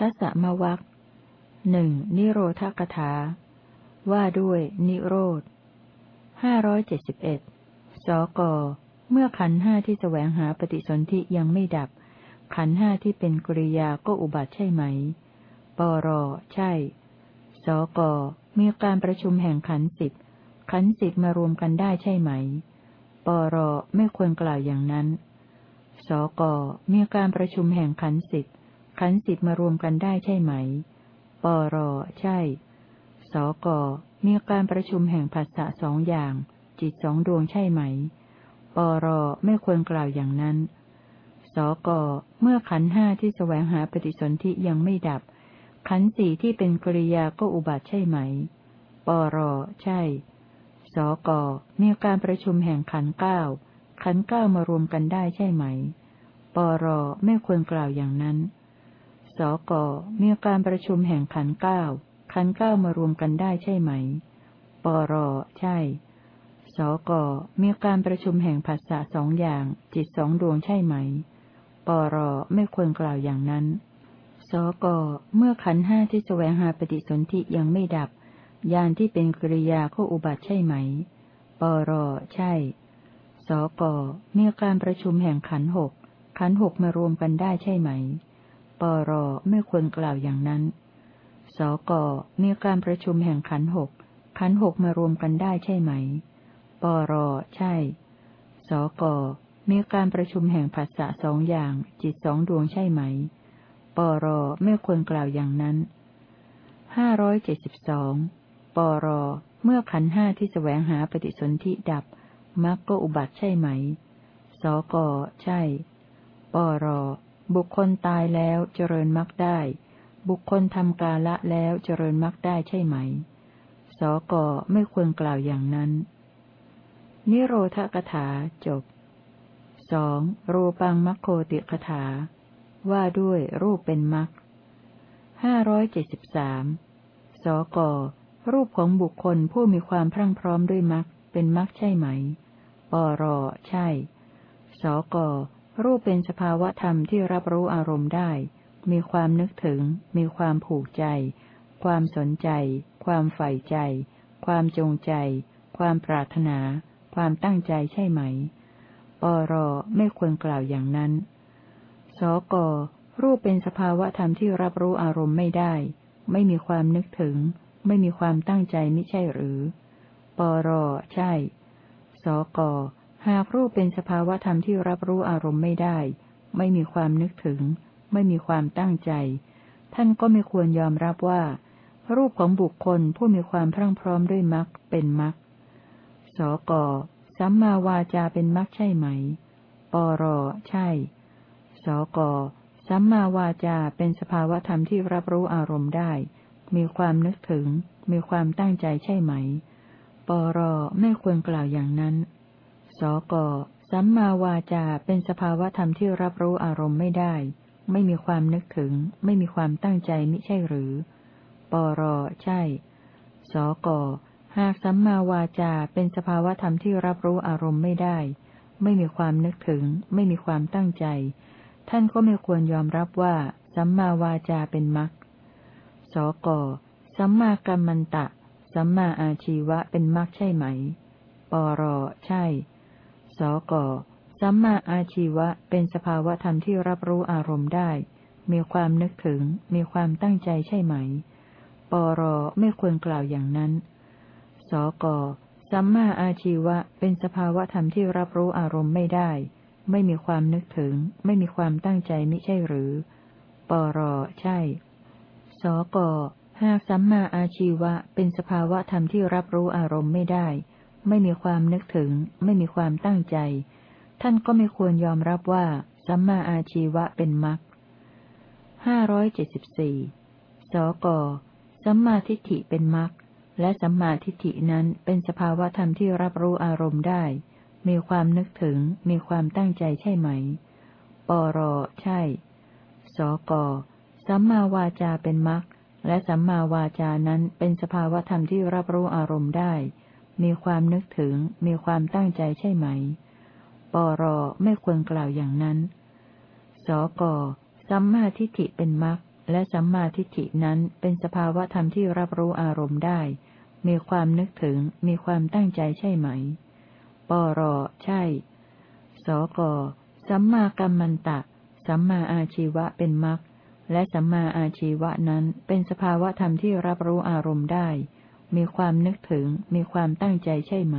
ทัศมวักหนึ่งนิโรธกถา ว่าด้วยนิโรธห้าร้อยเจ็ดสิบเอ็ดสก เมื่อขันห้าที่แสวงหาปฏิสนธิยังไม่ดับ ขันห้าที่เป็นกริยาก็อุบัติใช่ไหม ปร ใช่ สก มีการประชุมแห่งขันสิบ ขันสิบมารวมกันได้ใช่ไหม ปร ไม่ควรกล่าวอย่างนั้น สก มีการประชุมแห่งขันสิบ ขันสิบมารวมกันได้ใช่ไหม ปร ใช่ สก มีการประชุมแห่งภาษะสองอย่าง จิตสองดวงใช่ไหม ปร ไม่ควรกล่าวอย่างนั้น สก เมื่อขันห้าที่แสวงหาปฏิสนธิยังไม่ดับ ขันสี่ที่เป็นกริยาก็อุบัติใช่ไหม ปร ใช่ สก มีการประชุมแห่งขันเก้าขันเก้ามารวมกันได้ใช่ไหม ปร ไม่ควรกล่าวอย่างนั้น สกมีการประชุมแห่งขันเก้าขันเก้ามารวมกันได้ใช่ไหม ปรใช่ สกมีการประชุมแห่งภาษาสองอย่าง จิตสองดวงใช่ไหม ปรไม่ควรกล่าวอย่างนั้น สกเมื่อขันห้าที่แสวงหาปฏิสนธิยังไม่ดับยานที่เป็นกริยาก็อุบัติใช่ไหม ปรใช่ สกมีการประชุมแห่งขันหกขันหกมารวมกันได้ใช่ไหม ปรไม่ควรกล่าวอย่างนั้น สกมีการประชุมแห่งขันหก ขันหกมารวมกันได้ใช่ไหม ปรใช่ สกมีการประชุมแห่งภาษะสองอย่าง จิตสองดวงใช่ไหม ปรไม่ควรกล่าวอย่างนั้น ห้าร้อยเจ็ดสิบสอง ปรเมื่อขันห้าที่แสวงหาปฏิสนธิดับมรรคก็อุบัติใช่ไหม สกใช่ ปร บุคคลตายแล้วเจริญมรรคได้ บุคคลทำกาละแล้วเจริญมรรคได้ใช่ไหม สกไม่ควรกล่าวอย่างนั้น นิโรธกถาจบสองรูปังมัคโคติกถา ว่าด้วยรูปเป็นมรรคห้าร้อยเจ็ดสิบสามสกรูปของบุคคลผู้มีความพรั่งพร้อมด้วยมรรคเป็นมรรคใช่ไหม ปรใช่ สก รูปเป็นสภาวะธรรมที่รับรู้อารมณ์ได้ มีความนึกถึง มีความผูกใจ ความสนใจ ความใฝ่ใจ ความจงใจ ความปรารถนา ความตั้งใจใช่ไหม ปรไม่ควรกล่าวอย่างนั้น สก รูปเป็นสภาวะธรรมที่รับรู้อารมณ์ไม่ได้ ไม่มีความนึกถึง ไม่มีความตั้งใจไม่ใช่หรือ ปรใช่ สก หากรูปเป็นสภาวะธรรมที่รับรู้อารมณ์ไม่ได้ ไม่มีความนึกถึง ไม่มีความตั้งใจ ท่านก็ไม่ควรยอมรับว่า รูปของบุคคลผู้มีความพรั่งพร้อมด้วยมรรคเป็นมรรค สก สัมมาวาจาเป็นมรรคใช่ไหม ปร ใช่ สก สัมมาวาจาเป็นสภาวะธรรมที่รับรู้อารมณ์ได้ มีความนึกถึง มีความตั้งใจใช่ไหม ปร ไม่ควรกล่าวอย่างนั้น สก สัมมาวาจาเป็นสภาวะธรรมที่รับรู้อารมณ์ไม่ได้ ไม่มีความนึกถึง ไม่มีความตั้งใจมิใช่หรือ ปร ใช่ สก หากสัมมาวาจาเป็นสภาวะธรรมที่รับรู้อารมณ์ไม่ได้ ไม่มีความนึกถึง ไม่มีความตั้งใจ ท่านก็ไม่ควรยอมรับว่า สัมมาวาจาเป็นมรรค สก สัมมากัมมันตะ สัมมาอาชีวะเป็นมรรคใช่ไหม ปร ใช่ สกสัมมาอาชีวะเป็นสภาวะธรรมที่รับรู้อารมณ์ได้ มีความนึกถึง มีความตั้งใจใช่ไหม ปรไม่ควรกล่าวอย่างนั้น สกสัมมาอาชีวะเป็นสภาวะธรรมที่รับรู้อารมณ์ไม่ได้ ไม่มีความนึกถึง ไม่มีความตั้งใจมิใช่หรือ ปรใช่ สกหากสัมมาอาชีวะเป็นสภาวะธรรมที่รับรู้อารมณ์ไม่ได้ ไม่มีความนึกถึง ไม่มีความตั้งใจ ท่านก็ไม่ควรยอมรับว่า สัมมาอาชีวะเป็นมรรคห้าร้อยเจ็ดสิบสี่สก สัมมาทิฏฐิเป็นมรรค และสัมมาทิฏฐินั้นเป็นสภาวะธรรมที่รับรู้อารมณ์ได้ มีความนึกถึง มีความตั้งใจใช่ไหม ปร ใช่ สก สัมมาวาจาเป็นมรรค และสัมมาวาจานั้นเป็นสภาวะธรรมที่รับรู้อารมณ์ได้ มีความนึกถึง มีความตั้งใจใช่ไหม ปรไม่ควรกล่าวอย่างนั้น สกสัมมาทิฏฐิเป็นมรรคและสัมมาทิฏฐินั้นเป็นสภาวะธรรมที่รับรู้อารมณ์ได้ มีความนึกถึง มีความตั้งใจใช่ไหม ปรใช่ สกสัมมากัมมันตะ สัมมาอาชีวะเป็นมรรคและสัมมาอาชีวะนั้นเป็นสภาวะธรรมที่รับรู้อารมณ์ได้ มีความนึกถึง มีความตั้งใจใช่ไหม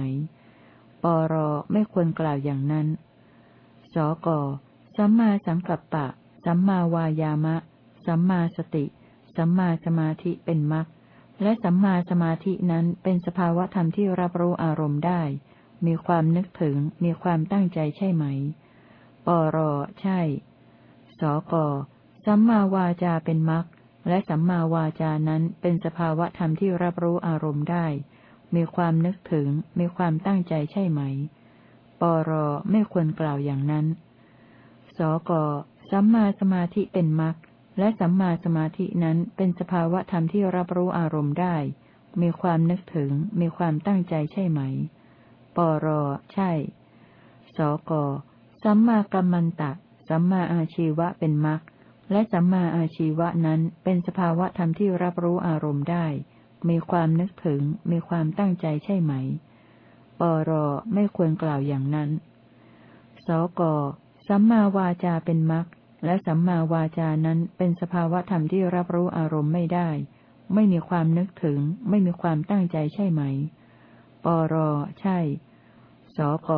ปรไม่ควรกล่าวอย่างนั้น สกสัมมาสังกัปปะ สัมมาวายามะ สัมมาสติ สัมมาสมาธิเป็นมรรค และสัมมาสมาธินั้นเป็นสภาวะธรรมที่รับรู้อารมณ์ได้ มีความนึกถึง มีความตั้งใจใช่ไหม ปรใช่ สกสัมมาวาจาเป็นมรรค และสัมมาวาจานั้นเป็นสภาวะธรรมที่รับรู้อารมณ์ได้ มีความนึกถึง มีความตั้งใจใช่ไหม ปรไม่ควรกล่าวอย่างนั้น สกสัมมาสมาธิเป็นมรรค และสัมมาสมาธินั้นเป็นสภาวะธรรมที่รับรู้อารมณ์ได้ มีความนึกถึง มีความตั้งใจใช่ไหม ปรใช่ สกสัมมากัมมันตะ สัมมาอาชีวะเป็นมรรค และสัมมาอาชีวะนั้นเป็นสภาวะธรรมที่รับรู้อารมณ์ได้ มีความนึกถึง มีความตั้งใจใช่ไหม ปรไม่ควรกล่าวอย่างนั้น สกสัมมาวาจาเป็นมรรคและสัมมาวาจานั้นเป็นสภาวะธรรมที่รับรู้อารมณ์ไม่ได้ ไม่มีความนึกถึง ไม่มีความตั้งใจใช่ไหม ปรใช่ สก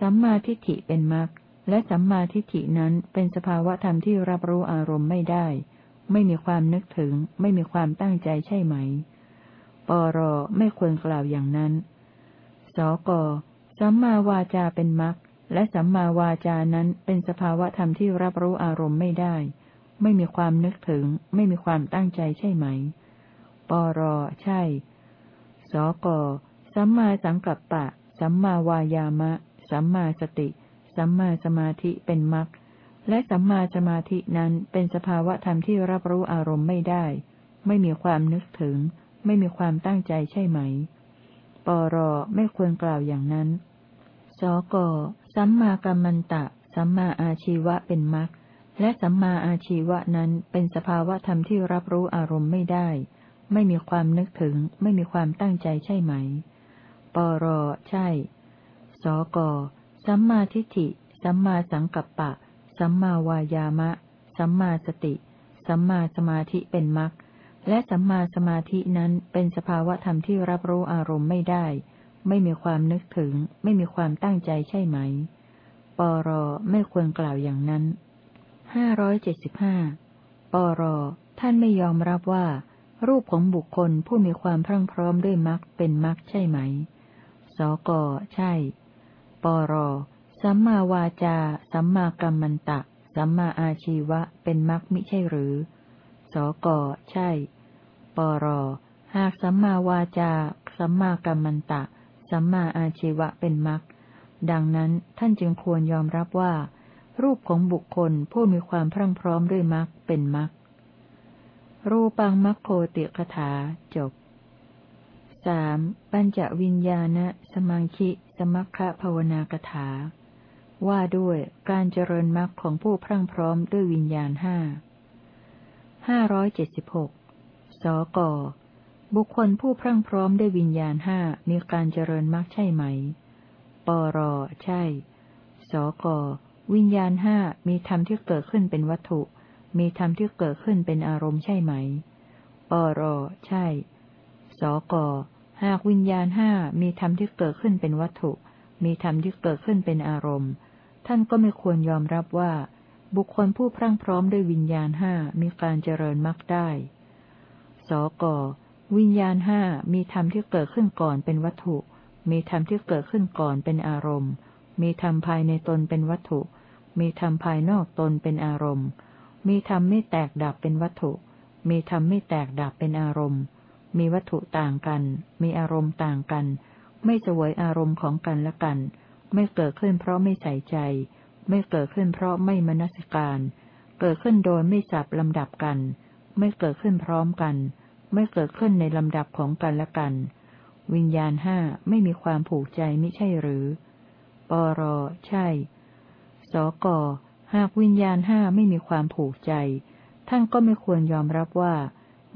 สัมมาทิฏฐิเป็นมรรค และสัมมาทิฏฐินั้นเป็นสภาวะธรรมที่รับรู้อารมณ์ไม่ได้ ไม่มีความนึกถึง ไม่มีความตั้งใจใช่ไหม ปรไม่ควรกล่าวอย่างนั้น สกสัมมาวาจาเป็นมรรคและสัมมาวาจานั้นเป็นสภาวะธรรมที่รับรู้อารมณ์ไม่ได้ ไม่มีความนึกถึง ไม่มีความตั้งใจใช่ไหม ปรใช่ สกสัมมาสังกัปปะ สัมมาวายามะ สัมมาสติ สัมมาสมาธิเป็นมรรคและสัมมาสมาธินั้นเป็นสภาวะธรรมที่รับรู้อารมณ์ไม่ได้ ไม่มีความนึกถึง ไม่มีความตั้งใจใช่ไหม ปรไม่ควรกล่าวอย่างนั้น สกสัมมากัมมันตะ สัมมาอาชีวะเป็นมรรคและสัมมาอาชีวะนั้นเป็นสภาวะธรรมที่รับรู้อารมณ์ไม่ได้ ไม่มีความนึกถึง ไม่มีความตั้งใจใช่ไหม ปรใช่ สก สัมมาทิฏฐิ สัมมาสังกัปปะ สัมมาวายามะ สัมมาสติ สัมมาสมาธิเป็นมรรค และสัมมาสมาธินั้นเป็นสภาวะธรรมที่รับรู้อารมณ์ไม่ได้ ไม่มีความนึกถึง ไม่มีความตั้งใจใช่ไหม ปรไม่ควรกล่าวอย่างนั้น ห้าร้อยเจ็ดสิบห้า ปรท่านไม่ยอมรับว่า รูปของบุคคลผู้มีความพรั่งพร้อมด้วยมรรคเป็นมรรคใช่ไหม สก ใช่ ปร สัมมาวาจา สัมมากัมมันตะ สัมมาอาชีวะ เป็นมรรคมิใช่หรือ สก ใช่ ปร หากสัมมาวาจา สัมมากัมมันตะ สัมมาอาชีวะเป็นมรรค ดังนั้นท่านจึงควรยอมรับว่า รูปของบุคคลผู้มีความพรั่งพร้อมด้วยมรรคเป็นมรรค รูปังมัคโคติคถาจบ สามปัญจวิญญาณสมังคิสมัคคะภาวนากถา ว่าด้วยการเจริญมรรคของผู้พรั่งพร้อมด้วยวิญญาณห้าห้าร้อยเจ็ดสิบหกสก บุคคลผู้พรั่งพร้อมด้วยวิญญาณห้ามีการเจริญมรรคใช่ไหม ปร ใช่ สก วิญญาณห้ามีธรรมที่เกิดขึ้นเป็นวัตถุ มีธรรมที่เกิดขึ้นเป็นอารมณ์ใช่ไหม ปร ใช่ สก หากวิญญาณห้ามีธรรมที่เกิดขึ้นเป็นวัตถุ มีธรรมที่เกิดขึ้นเป็นอารมณ์ ท่านก็ไม่ควรยอมรับว่า บุคคลผู้พรั่งพร้อมด้วยวิญญาณห้ามีการเจริญมรรคได้ สก วิญญาณห้ามีธรรมที่เกิดขึ้นก่อนเป็นวัตถุ มีธรรมที่เกิดขึ้นก่อนเป็นอารมณ์ มีธรรมภายในตนเป็นวัตถุ มีธรรมภายนอกตนเป็นอารมณ์ มีธรรมไม่แตกดับเป็นวัตถุ มีธรรมไม่แตกดับเป็นอารมณ์ มีวัตถุต่างกัน มีอารมณ์ต่างกัน ไม่สวยอารมณ์ของกันและกัน ไม่เกิดขึ้นเพราะไม่ใส่ใจ ไม่เกิดขึ้นเพราะไม่มนสิการ เกิดขึ้นโดยไม่สับลำดับกัน ไม่เกิดขึ้นพร้อมกัน ไม่เกิดขึ้นในลำดับของกันและกัน วิญญาณห้าไม่มีความผูกใจไม่ใช่หรือ ปร ใช่ สก หากวิญญาณห้าไม่มีความผูกใจ ท่านก็ไม่ควรยอมรับว่า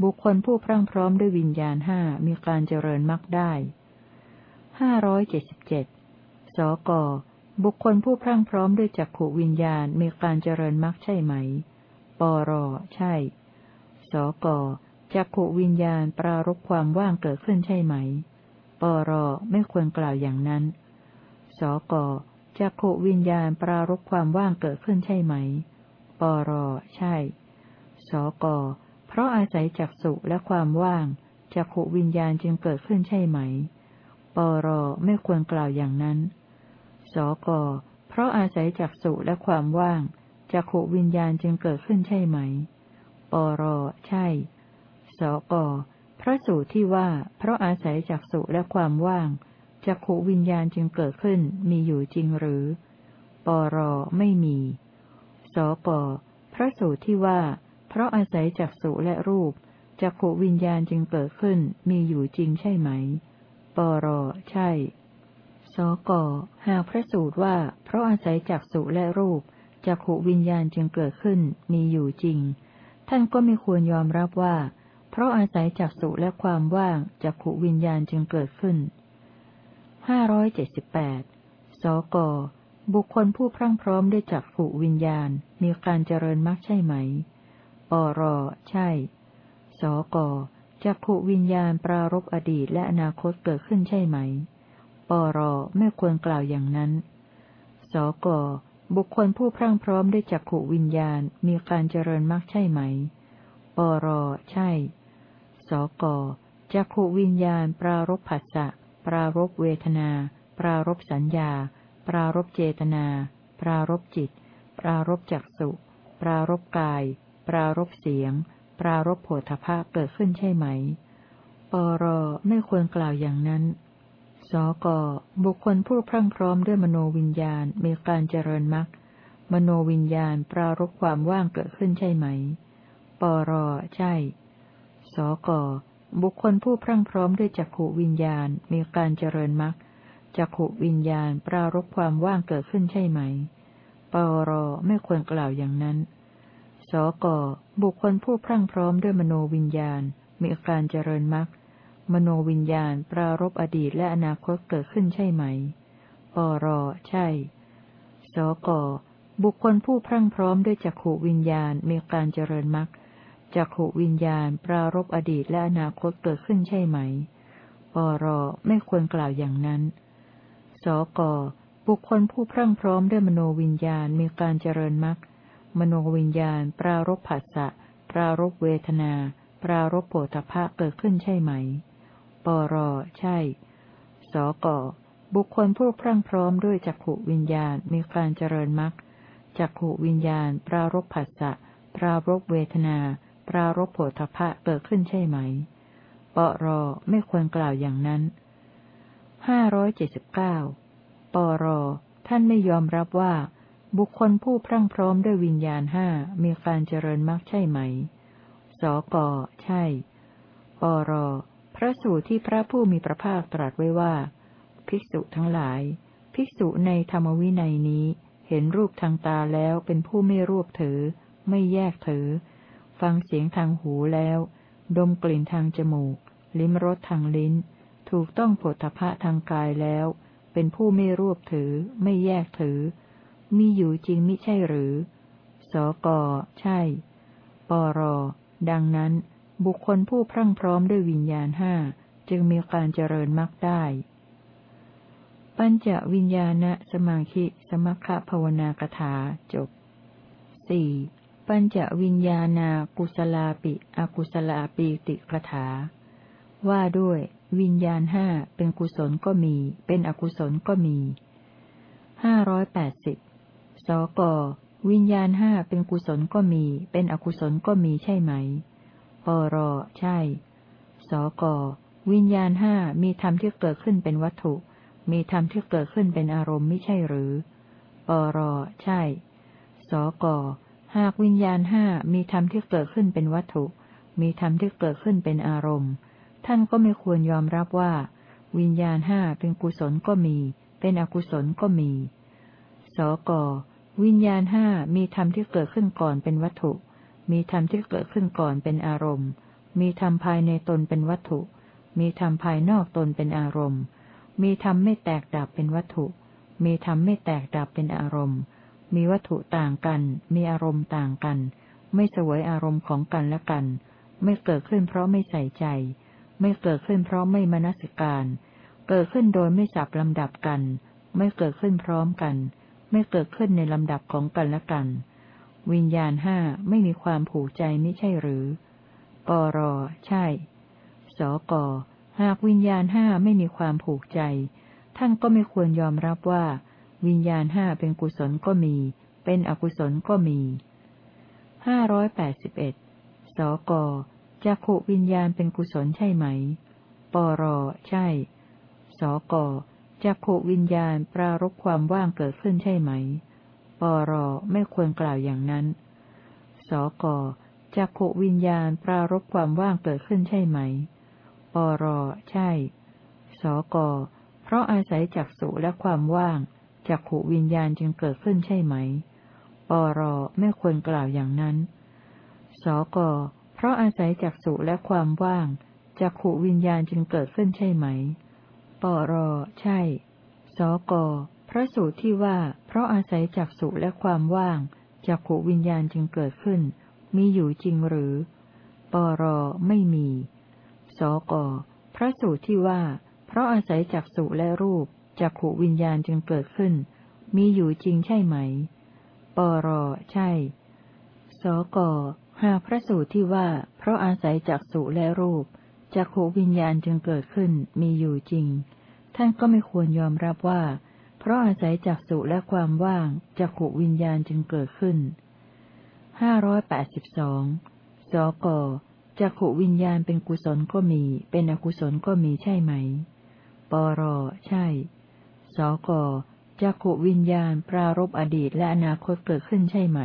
บุคคลผู้พรั่งพร้อมด้วยวิญญาณห้ามีการเจริญมรรคได้ห้าร้อยเจ็ดสิบเจ็ดสก บุคคลผู้พรั่งพร้อมด้วยจักขวิญญาณมีการเจริญมรรคใช่ไหม ปร ใช่ สก จักขวิญญาณปรารบความว่างเกิดขึ้นใช่ไหม ปร ไม่ควรกล่าวอย่างนั้น สก จักขวิญญาณปรารบความว่างเกิดขึ้นใช่ไหม ปร ใช่ สก ราะอาศัยจักสุและความว่างจักขวิญญาณจึงเกิดขึ้นใช่ไหม ปรไม่ควรกล่าวอย่างนั้น สกเพราะอาศัยจักสุและความว่างจักขวิญญาณจึงเกิดขึ้นใช่ไหม ปรใช่ สกพระสูตรที่ว่า เพราะอาศัยจักสุและความว่างจักขวิญญาณจึงเกิดขึ้นมีอยู่จริงหรือ ปรไม่มี สกพระสูตรที่ว่า ราะอาศัยจักสุและรูปจักขวิญญาณจึงเกิดขึ้นมีอยู่จริงใช่ไหม ปร ใช่ สก หากพระสูตรว่า เพราะอาศัยจักสุและรูปจักขวิญญาณจึงเกิดขึ้นมีอยู่จริง ท่านก็ไม่ควรยอมรับว่า เพราะอาศัยจักสุและความว่างจักขวิญญาณจึงเกิดขึ้นห้าร้อยเจ็ดสิบแปดสก บุคคลผู้พรั่งพร้อมด้วยจักขวิญญาณมีการเจริญมรรคใช่ไหม ปร ใช่ สกจักขวิญญาณปรารบอดีตและอนาคตเกิดขึ้นใช่ไหม ปร ไม่ควรกล่าวอย่างนั้น สก บุคคลผู้พรั่งพร้อมด้วยจักขวิญญาณมีการเจริญมากใช่ไหม ปร ใช่ สก จักขวิญญาณปรารบผัสสะ ปรารบเวทนา ปรารบสัญญา ปรารบเจตนา ปรารบจิต ปรารบจักสุ ปรารบกาย ปรารบเสียง ปรารบโผฏฐะเกิดขึ้นใช่ไหม ปรไม่ควรกล่าวอย่างนั้น สกบุคคลผู้พรั่งพร้อมด้วยมโนวิญญาณมีการเจริญมรรคมโนวิญญาณปรารบความว่างเกิดขึ้นใช่ไหม ปรใช่ สกบุคคลผู้พรั่งพร้อมด้วยจักขวิญญาณมีการเจริญมรรคจักขวิญญาณปรารบความว่างเกิดขึ้นใช่ไหม ปรไม่ควรกล่าวอย่างนั้น สกบุคคลผู้พรั่งพร้อมด้วยมโนวิญญาณ มีการเจริญมรรคมโนวิญญาณ ปรารบอดีตและอนาคตเกิดขึ้นใช่ไหม ปร ใช่ สก บุคคลผู้พรั่งพร้อมด้วยจักขวิญญาณ มีการเจริญมรรคจักขวิญญาณ ปรารบอดีตและอนาคตเกิดขึ้นใช่ไหม ปร ไม่ควรกล่าวอย่างนั้น สก บุคคลผู้พรั่งพร้อมด้วยมโนวิญญาณ มีการเจริญมรรค มโนวิญญาณ ปรารบผัสสะ ปรารบเวทนา ปรารบโผฏฐะเกิดขึ้นใช่ไหม ปรใช่ สกบุคคลผู้พรั่งพร้อมด้วยจักขวิญญาณมีการเจริญมรรคจักขวิญญาณ ปรารบผัสสะ ปรารบเวทนา ปรารบโผฏฐะเกิดขึ้นใช่ไหม ปรไม่ควรกล่าวอย่างนั้นห้าร้อยเจ็ดสิบเก้าปรท่านไม่ยอมรับว่า บุคคลผู้พรั่งพร้อมด้วยวิญญาณห้ามีการเจริญมรรคใช่ไหม สก ใช่ ปร พระสูตรที่พระผู้มีพระภาคตรัสไว้ว่า ภิกษุทั้งหลาย ภิกษุในธรรมวินัยนี้ เห็นรูปทางตาแล้วเป็นผู้ไม่รวบถือ ไม่แยกถือ ฟังเสียงทางหูแล้ว ดมกลิ่นทางจมูก ลิ้มรสทางลิ้น ถูกต้องผลทพะทางกายแล้ว เป็นผู้ไม่รวบถือ ไม่แยกถือ มีอยู่จริงมิใช่หรือ สก ใช่ ปร ดังนั้น บุคคลผู้พรั่งพร้อมด้วยวิญญาณห้าจึงมีการเจริญมรรคได้ ปัญจวิญญาณสมาธิสมคคะภาวนากถาจบสี่ปัญจวิญญาณากุศลาปิอกุศลาปิติกถา ว่าด้วย วิญญาณห้าเป็นกุศลก็มี เป็นอกุศลก็มีห้าร้อยแปดสิบ สก วิญญาณห้าเป็นกุศลก็มี เป็นอกุศลก็มีใช่ไหมปรใช่ สก วิญญาณห้ามีธรรมที่เกิดขึ้นเป็นวัตถุ มีธรรมที่เกิดขึ้นเป็นอารมณ์ไม่ใช่หรือปรใช่ สก หากวิญญาณห้ามีธรรมที่เกิดขึ้นเป็นวัตถุ มีธรรมที่เกิดขึ้นเป็นอารมณ์ ท่านก็ไม่ควรยอมรับว่า วิญญาณห้าเป็นกุศลก็มี เป็นอกุศลก็มี สก วิญญาณห้ามีธรรมที่เกิดขึ้นก่อนเป็นวัตถุ มีธรรมที่เกิดขึ้นก่อนเป็นอารมณ์ มีธรรมภายในตนเป็นวัตถุ มีธรรมภายนอกตนเป็นอารมณ์ มีธรรมไม่แตกดับเป็นวัตถุ มีธรรมไม่แตกดับเป็นอารมณ์ มีวัตถุต่างกัน มีอารมณ์ต่างกัน ไม่สวยอารมณ์ของกันและกัน ไม่เกิดขึ้นเพราะไม่ใส่ใจ ไม่เกิดขึ้นเพราะไม่มนสิการ เกิดขึ้นโดยไม่สับลำดับกัน ไม่เกิดขึ้นพร้อมกัน ไม่เกิดขึ้นในลำดับของกันและกัน วิญญาณห้าไม่มีความผูกใจไม่ใช่หรือ ปร ใช่ สก หากวิญญาณห้าไม่มีความผูกใจ ท่านก็ไม่ควรยอมรับว่า วิญญาณห้าเป็นกุศลก็มี เป็นอกุศลก็มี ห้าร้อยแปดสิบเอ็ด สกจักขวิญญาณเป็นกุศลใช่ไหม ปร ใช่ สก จักขวิญญาณปรารบความว่างเกิดขึ้นใช่ไหม ปรไม่ควรกล่าวอย่างนั้น สกจักขวิญญาณปรารบความว่างเกิดขึ้นใช่ไหม ปรใช่ สกเพราะอาศัยจักสุและความว่างจักขวิญญาณจึงเกิดขึ้นใช่ไหม ปรไม่ควรกล่าวอย่างนั้น สกเพราะอาศัยจักสุและความว่างจักขวิญญาณจึงเกิดขึ้นใช่ไหม ร ใช่ สก พระสูตรที่ว่า เพราะอาศัยจักสุและความว่างจักขวิญญาณจึงเกิดขึ้น มีอยู่จริงหรือ ปร ไม่มี สก พระสูตรที่ว่า เพราะอาศัยจักสุและรูปจักขวิญญาณจึงเกิดขึ้น มีอยู่จริงใช่ไหม ปร ใช่ สก หากพระสูตรที่ว่า เพราะอาศัยจักสุและรูปจักขวิญญาณจึงเกิดขึ้น มีอยู่จริง ท่านก็ไม่ควรยอมรับว่า เพราะอาศัยจักสุและความว่างจักขวิญญาณจึงเกิดขึ้นห้าร้อยแปดสิบสองสกจักขวิญญาณเป็นกุศลก็มี เป็นอกุศลก็มีใช่ไหม ปร ใช่ สกจักขวิญญาณปรารบอดีตและอนาคตเกิดขึ้นใช่ไหม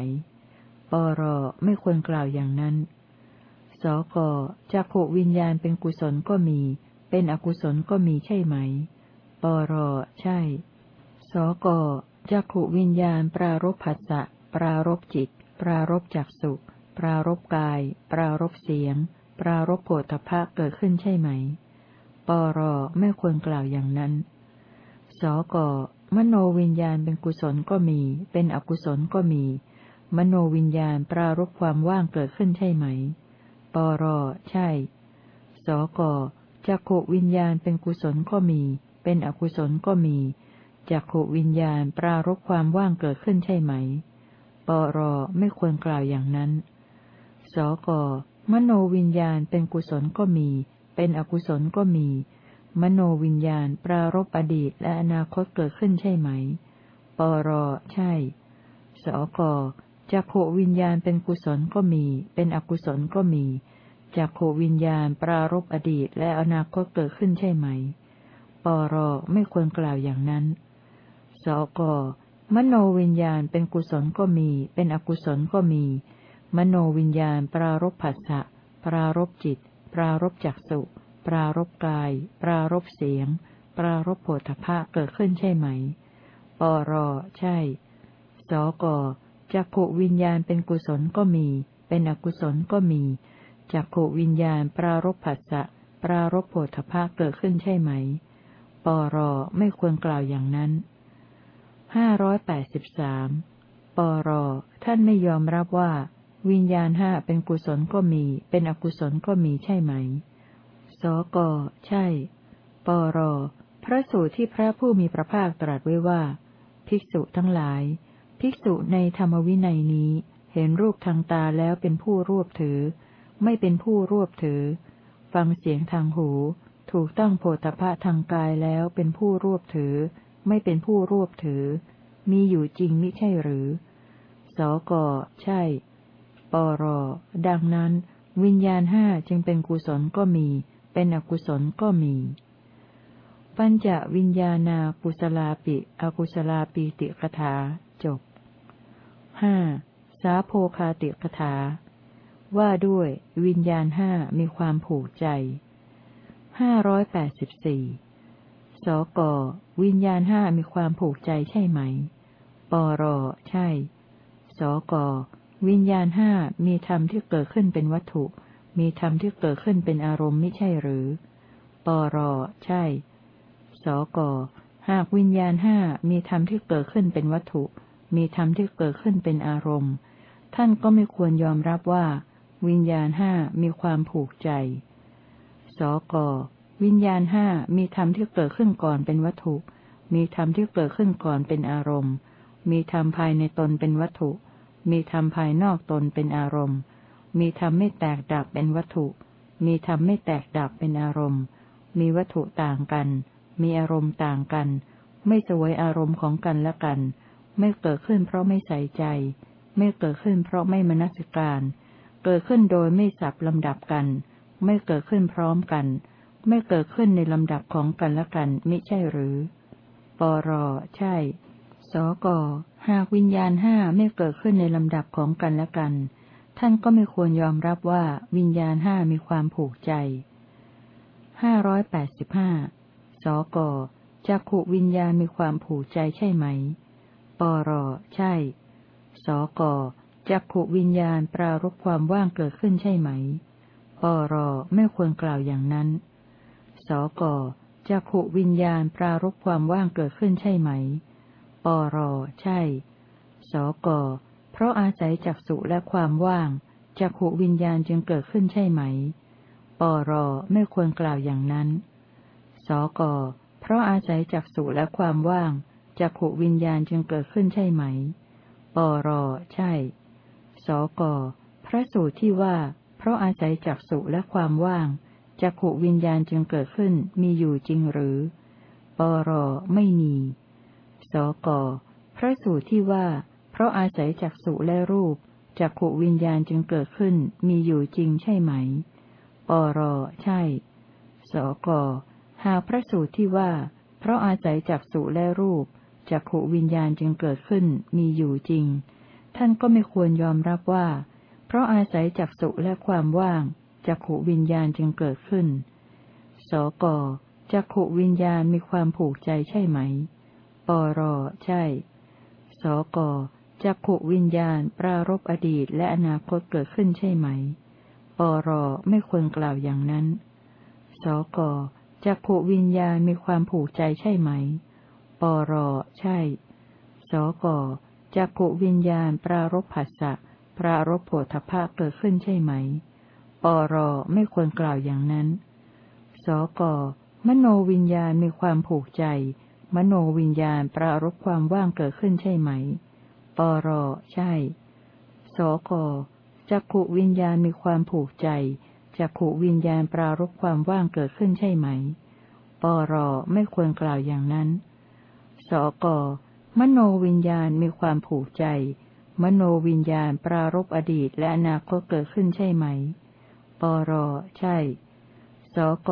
ปร ไม่ควรกล่าวอย่างนั้น สกจักขวิญญาณเป็นกุศลก็มี เป็นอกุศลก็มีใช่ไหม ปร ใช่ สกจักขวิญญาณปรารบผัสสะปรารบจิต ปรารบจักสุปรารบกาย ปรารบเสียง ปรารบโผฏฐะเกิดขึ้นใช่ไหม ปรไม่ควรกล่าวอย่างนั้น สกมโนวิญญาณเป็นกุศลก็มี เป็นอกุศลก็มี มโนวิญญาณปรารบความว่างเกิดขึ้นใช่ไหม ปร ใช่ สกจักขวิญญาณเป็นกุศลก็มี เป็นอกุศลก็มีจักขวิญญาณปรารบความว่างเกิดขึ้นใช่ไหม ปรไม่ควรกล่าวอย่างนั้น สกมโนวิญญาณเป็นกุศลก็มี เป็นอกุศลก็มี มโนวิญญาณปรารบอดีตและอนาคตเกิดขึ้นใช่ไหม ปรใช่ สกจักขวิญญาณเป็นกุศลก็มี เป็นอกุศลก็มีจักขวิญญาณปรารบอดีตและอนาคตเกิดขึ้นใช่ไหม ปรไม่ควรกล่าวอย่างนั้น สกมโนวิญญาณเป็นกุศลก็มี เป็นอกุศลก็มี มโนวิญญาณปรารบผัสสะปรารบจิต ปรารบจักสุ ปรารบกาย ปรารบเสียง ปรารบโผฏฐะเกิดขึ้นใช่ไหม ปรใช่ สกจักขวิญญาณเป็นกุศลก็มี เป็นอกุศลก็มี จักขวิญญาณปรารบผัสสะปรารบโผฏฐะเกิดขึ้นใช่ไหม ปรไม่ควรกล่าวอย่างนั้นห้าร้อยแปดสิบสามปรท่านไม่ยอมรับว่า วิญญาณห้าเป็นกุศลก็มี เป็นอกุศลก็มีใช่ไหม สก ใช่ ปร พระสูตรที่พระผู้มีพระภาคตรัสไว้ว่า ภิกษุทั้งหลาย ภิกษุในธรรมวินัยนี้ เห็นรูปทางตาแล้วเป็นผู้รวบถือ ไม่เป็นผู้รวบถือ ฟังเสียงทางหู ถูกต้องโพธพะทางกายแล้วเป็นผู้รวบถือ ไม่เป็นผู้รวบถือ มีอยู่จริงมิใช่หรือ สกใช่ ปร ดังนั้น วิญญาณห้าจึงเป็นกุศลก็มี เป็นอกุศลก็มี ปัญจวิญญาณากุศลาปิอกุศลาปิติกถาจบห้าสาโพคาติกถา ว่าด้วยวิญญาณห้ามีความผูกใจ ห้าร้อยแปดสิบสี่สกวิญญาณห้ามีความผูกใจใช่ไหม ปรใช่ สกวิญญาณห้ามีธรรมที่เกิดขึ้นเป็นวัตถุ มีธรรมที่เกิดขึ้นเป็นอารมณ์ไม่ใช่หรือ ปรใช่ สกหากวิญญาณห้ามีธรรมที่เกิดขึ้นเป็นวัตถุ มีธรรมที่เกิดขึ้นเป็นอารมณ์ ท่านก็ไม่ควรยอมรับว่า วิญญาณห้ามีความผูกใจ สก วิญญาณห้ามีธรรมที่เกิดขึ้นก่อนเป็นวัตถุ มีธรรมที่เกิดขึ้นก่อนเป็นอารมณ์ มีธรรมภายในตนเป็นวัตถุ มีธรรมภายนอกตนเป็นอารมณ์ มีธรรมไม่แตกดับเป็นวัตถุ มีธรรมไม่แตกดับเป็นอารมณ์ มีวัตถุต่างกัน มีอารมณ์ต่างกัน ไม่สวยอารมณ์ของกันและกัน ไม่เกิดขึ้นเพราะไม่ใส่ใจ ไม่เกิดขึ้นเพราะไม่มนสิการ เกิดขึ้นโดยไม่สับลำดับกัน ไม่เกิดขึ้นพร้อมกัน ไม่เกิดขึ้นในลำดับของกันและกันมิใช่หรือ ปรใช่ สกหากวิญญาณห้าไม่เกิดขึ้นในลำดับของกันและกัน ท่านก็ไม่ควรยอมรับว่าวิญญาณห้ามีความผูกใจห้าร้อยแปดสิบห้าสกจักขวิญญาณมีความผูกใจใช่ไหม ปรใช่ สกจักขวิญญาณปรารบความว่างเกิดขึ้นใช่ไหม ปรไม่ควรกล่าวอย่างนั้น สกจักขุวิญญาณปรารบความว่างเกิดขึ้นใช่ไหม ปรใช่ สกเพราะอาศัยจักสุและความว่างจักขุวิญญาณจึงเกิดขึ้นใช่ไหม ปรไม่ควรกล่าวอย่างนั้น สกเพราะอาศัยจักสุและความว่างจักขุวิญญาณจึงเกิดขึ้นใช่ไหม ปรใช่ สกพระสูตรที่ว่า เพราะอาศัยจักสุและความว่างจักขวิญญาณจึงเกิดขึ้นมีอยู่จริงหรือ ปรไม่มี สกพระสูตรที่ว่า เพราะอาศัยจักสุและรูปจักขวิญญาณจึงเกิดขึ้นมีอยู่จริงใช่ไหม ปรใช่ สกหากพระสูตรที่ว่า เพราะอาศัยจักสุและรูปจักขวิญญาณจึงเกิดขึ้นมีอยู่จริง ท่านก็ไม่ควรยอมรับว่า เพราะอาศัยจักสุและความว่างจักขวิญญาณจึงเกิดขึ้น สกจักขวิญญาณมีความผูกใจใช่ไหม ปรใช่ สกจักขวิญญาณปรารบอดีตและอนาคตเกิดขึ้นใช่ไหม ปรไม่ควรกล่าวอย่างนั้น สกจักขวิญญาณมีความผูกใจใช่ไหม ปรใช่ สกจักขวิญญาณปรารบผัสสะ ปรารบโผฏฐะเกิดขึ้นใช่ไหม ปรไม่ควรกล่าวอย่างนั้น สกมโนวิญญาณมีความผูกใจ มโนวิญญาณปรารบความว่างเกิดขึ้นใช่ไหม ปรใช่ สกจักขุวิญญาณมีความผูกใจจักขุวิญญาณปรารบความว่างเกิดขึ้นใช่ไหม ปรไม่ควรกล่าวอย่างนั้น สกมโนวิญญาณมีความผูกใจ มโนวิญญาณปรารบอดีตและอนาคตเกิดขึ้นใช่ไหม ปรใช่ สก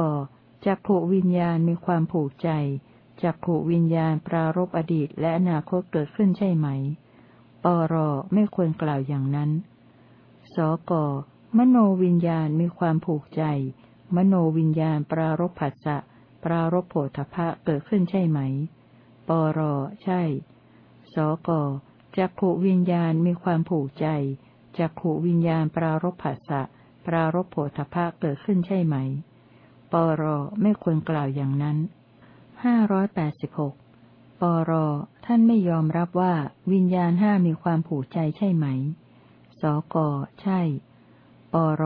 จักขวิญญาณมีความผูกใจจักขวิญญาณปรารบอดีตและอนาคตเกิดขึ้นใช่ไหม ปรไม่ควรกล่าวอย่างนั้น สกมโนวิญญาณมีความผูกใจ มโนวิญญาณปรารบผัสสะปรารบโผฏฐะเกิดขึ้นใช่ไหม ปรใช่ สก จักขวิญญาณมีความผูกใจ จักขวิญญาณปรารบผัสสะปรารบโผฏฐะเกิดขึ้นใช่ไหม ปรไม่ควรกล่าวอย่างนั้น ห้าร้อยแปดสิบหกปรท่านไม่ยอมรับว่าวิญญาณห้ามีความผูกใจใช่ไหม สก ใช่ ปร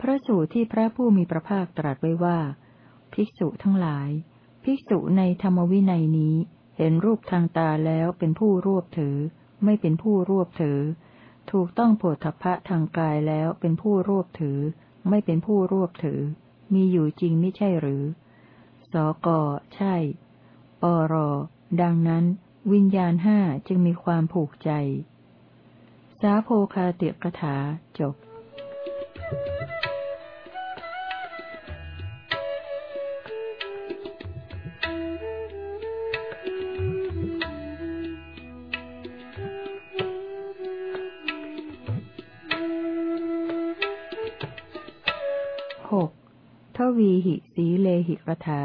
พระสูตรที่พระผู้มีพระภาคตรัสไว้ว่า ภิกษุทั้งหลาย ภิกษุในธรรมวินัยนี้เห็นรูปทางตาแล้วเป็นผู้รวบถือ ไม่เป็นผู้รวบถือ ถูกต้องโผฏฐพะทางกายแล้วเป็นผู้รวบถือ ไม่เป็นผู้รวบถือ มีอยู่จริงไม่ใช่หรือ สก ใช่ ปร ดังนั้น วิญญาณห้าจึงมีความผูกใจ สาโพคาเตียกถาจบวี กถา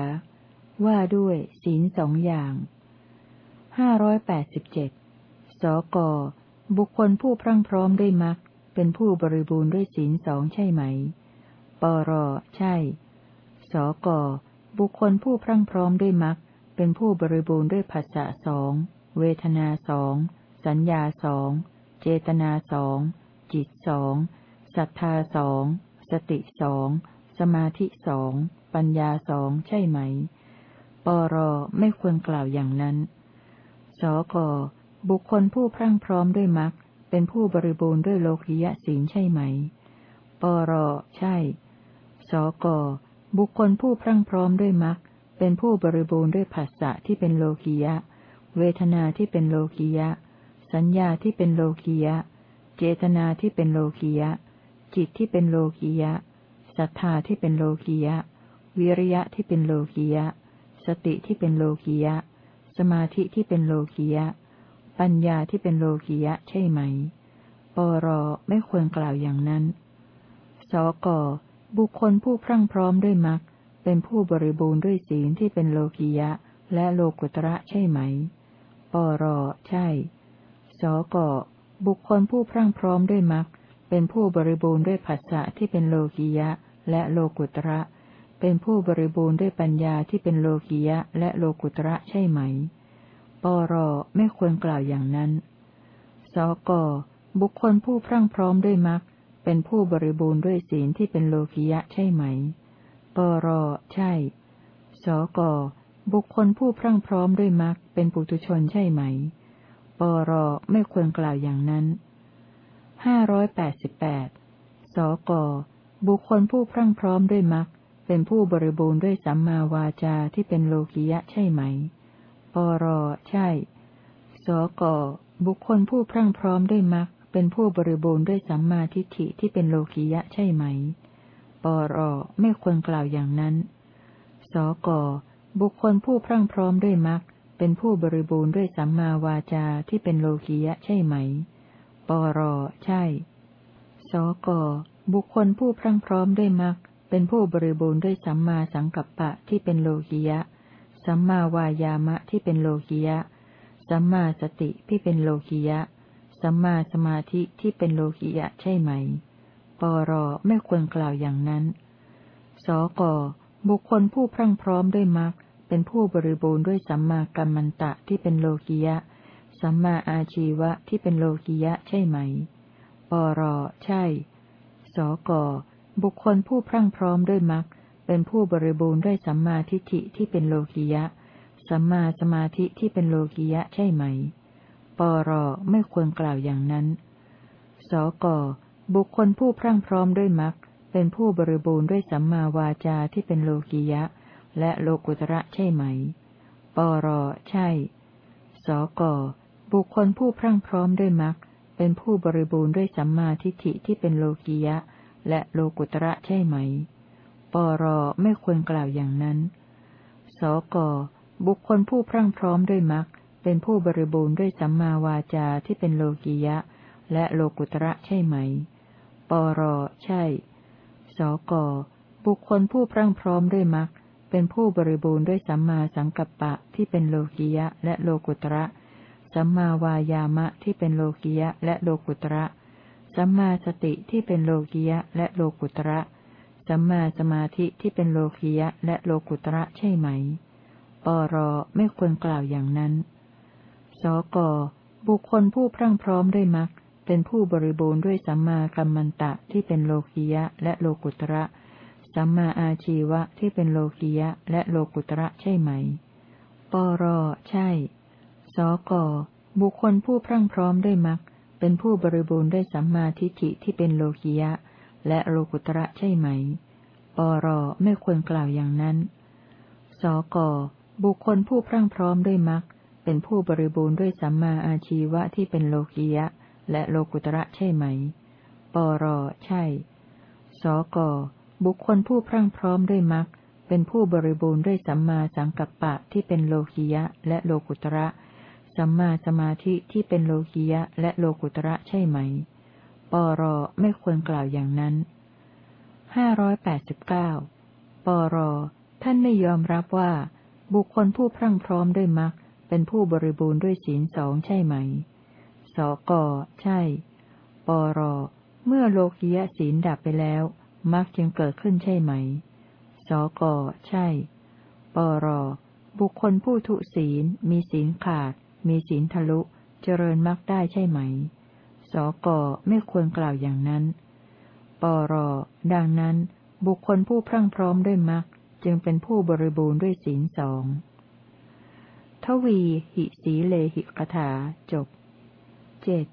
ว่าด้วยศีลสองอย่าง ห้าร้อยแปดสิบเจ็ด สก บุคคลผู้พรั่งพร้อมด้วยมรรคเป็นผู้บริบูรณ์ด้วยศีลสองใช่ไหม ปร ใช่ สก บุคคลผู้พรั่งพร้อมด้วยมรรคเป็นผู้บริบูรณ์ด้วยภาษาสอง เวทนาสอง สัญญาสอง เจตนาสอง จิตสอง ศรัทธาสอง สติสอง สมาธิสอง ปัญญาสองใช่ไหม ปรไม่ควรกล่าวอย่างนั้น สกบุคคลผู้พรั่งพร้อมด้วยมรรคเป็นผู้บริบูรณ์ด้วยโลกิยะศีลใช่ไหม ปรใช่ สกบุคคลผู้พรั่งพร้อมด้วยมรรคเป็นผู้บริบูรณ์ด้วยภาษะที่เป็นโลกิยะ เวทนาที่เป็นโลกิยะ สัญญาที่เป็นโลกิยะ เจตนาที่เป็นโลกิยะ จิตที่เป็นโลกิยะศรัทธาที่เป็นโลกิยะ วิริยะที่เป็นโลกิยะ สติที่เป็นโลกิยะ สมาธิที่เป็นโลกิยะ ปัญญาที่เป็นโลกิยะใช่ไหม ปรไม่ควรกล่าวอย่างนั้น สกบุคคลผู้พรั่งพร้อมด้วยมรรคเป็นผู้บริบูรณ์ด้วยศีลที่เป็นโลกิยะ และโลกุตระใช่ไหม ปรใช่ สกบุคคลผู้พรั่งพร้อมด้วยมรรคเป็นผู้บริบูรณ์ด้วยภาษะที่เป็นโลกิยะ และโลกุตระ เป็นผู้บริบูรณ์ด้วยปัญญาที่เป็นโลกิยะและโลกุตระใช่ไหม ปรไม่ควรกล่าวอย่างนั้น สกบุคคลผู้พรั่งพร้อมด้วยมรรคเป็นผู้บริบูรณ์ด้วยศีลที่เป็นโลกิยะใช่ไหม ปรใช่ สกบุคคลผู้พรั่งพร้อมด้วยมรรคเป็นปุถุชนใช่ไหม ปรไม่ควรกล่าวอย่างนั้นห้าร้อยแปดสิบแปดสกบุคคลผู้พรั่งพร้อมด้วยมรรค เป็นผู้บริบูรณ์ด้วยสัมมาวาจาที่เป็นโลกิยะใช่ไหม ปรใช่ สกบุคคลผู้พรั่งพร้อมด้วยมรรคเป็นผู้บริบูรณ์ด้วยสัมมาทิฏฐิที่เป็นโลกิยะใช่ไหม ปรไม่ควรกล่าวอย่างนั้น สกบุคคลผู้พรั่งพร้อมด้วยมรรคเป็นผู้บริบูรณ์ด้วยสัมมาวาจาที่เป็นโลกิยะใช่ไหม ปรใช่ สกบุคคลผู้พรั่งพร้อมด้วยมรรค เป็นผู้บริบูรณ์ด้วยสัมมาสังกัปปะที่เป็นโลกิยะ สัมมาวายามะที่เป็นโลกิยะ สัมมาสติที่เป็นโลกิยะ สัมมาสมาธิที่เป็นโลกิยะใช่ไหม ปรไม่ควรกล่าวอย่างนั้น สกบุคคลผู้พรั่งพร้อมด้วยมรรคเป็นผู้บริบูรณ์ด้วยสัมมากัมมันตะที่เป็นโลกิยะ สัมมาอาชีวะที่เป็นโลกิยะใช่ไหม ปรใช่ สก บุคคลผู้พรั่งพร้อมด้วยมรรคเป็นผู้บริบูรณ์ด้วยสัมมาทิฏฐิที่เป็นโลกิยะ สัมมาสมาธิที่เป็นโลกิยะใช่ไหม ปรไม่ควรกล่าวอย่างนั้น สกบุคคลผู้พรั่งพร้อมด้วยมรรคเป็นผู้บริบูรณ์ด้วยสัมมาวาจาที่เป็นโลกิยะ และโลกุตระใช่ไหม ปรใช่ สกบุคคลผู้พรั่งพร้อมด้วยมรรคเป็นผู้บริบูรณ์ด้วยสัมมาทิฏฐิที่เป็นโลกิยะ และโลกุตระใช่ไหม ปรไม่ควรกล่าวอย่างนั้น สกบุคคลผู้พรั่งพร้อมด้วยมรรคเป็นผู้บริบูรณ์ด้วยสัมมาวาจาที่เป็นโลกิยะ และโลกุตระใช่ไหม ปรใช่ สกบุคคลผู้พรั่งพร้อมด้วยมรรคเป็นผู้บริบูรณ์ด้วยสัมมาสังกัปปะที่เป็นโลกิยะและโลกุตระ สัมมาวายามะที่เป็นโลกิยะและโลกุตระ สัมมาสติที่เป็นโลกิยะและโลกุตระ สัมมาสมาธิที่เป็นโลกิยะและโลกุตระใช่ไหม ปรไม่ควรกล่าวอย่างนั้น สกบุคคลผู้พรั่งพร้อมด้วยมรรคเป็นผู้บริบูรณ์ด้วยสัมมากัมมันตะที่เป็นโลกิยะและโลกุตระ สัมมาอาชีวะที่เป็นโลกิยะและโลกุตระใช่ไหม ปรใช่ สกบุคคลผู้พรั่งพร้อมด้วยมรรค เป็นผู้บริบูรณ์ด้วยสัมมาทิฏฐิที่เป็นโลกิยะ และโลกุตระใช่ไหม ปรไม่ควรกล่าวอย่างนั้น สกบุคคลผู้พรั่งพร้อมด้วยมรรคเป็นผู้บริบูรณ์ด้วยสัมมาอาชีวะที่เป็นโลกิยะ และโลกุตระใช่ไหม ปรใช่ สกบุคคลผู้พรั่งพร้อมด้วยมรรคเป็นผู้บริบูรณ์ด้วยสัมมาสังกัปปะที่เป็นโลกิยะ และโลกุตระ สัมมาสมาธิที่เป็นโลกิยะและโลกุตระใช่ไหม ปรไม่ควรกล่าวอย่างนั้นห้าร้อยแปดสิบเก้าปรท่านไม่ยอมรับว่า บุคคลผู้พรั่งพร้อมด้วยมรรคเป็นผู้บริบูรณ์ด้วยศีลสองใช่ไหม สก ใช่ ปร เมื่อโลกิยะศีลดับไปแล้วมรรคจึงเกิดขึ้นใช่ไหม สก ใช่ ปร บุคคลผู้ทุศีลมีศีลขาด มีศีลทะลุ เจริญมรรคได้ใช่ไหม สกไม่ควรกล่าวอย่างนั้น ปรดังนั้น บุคคลผู้พรั่งพร้อมด้วยมรรคจึงเป็นผู้บริบูรณ์ด้วยศีลสองทวี หิสีเลหิกถาจบเจ็ด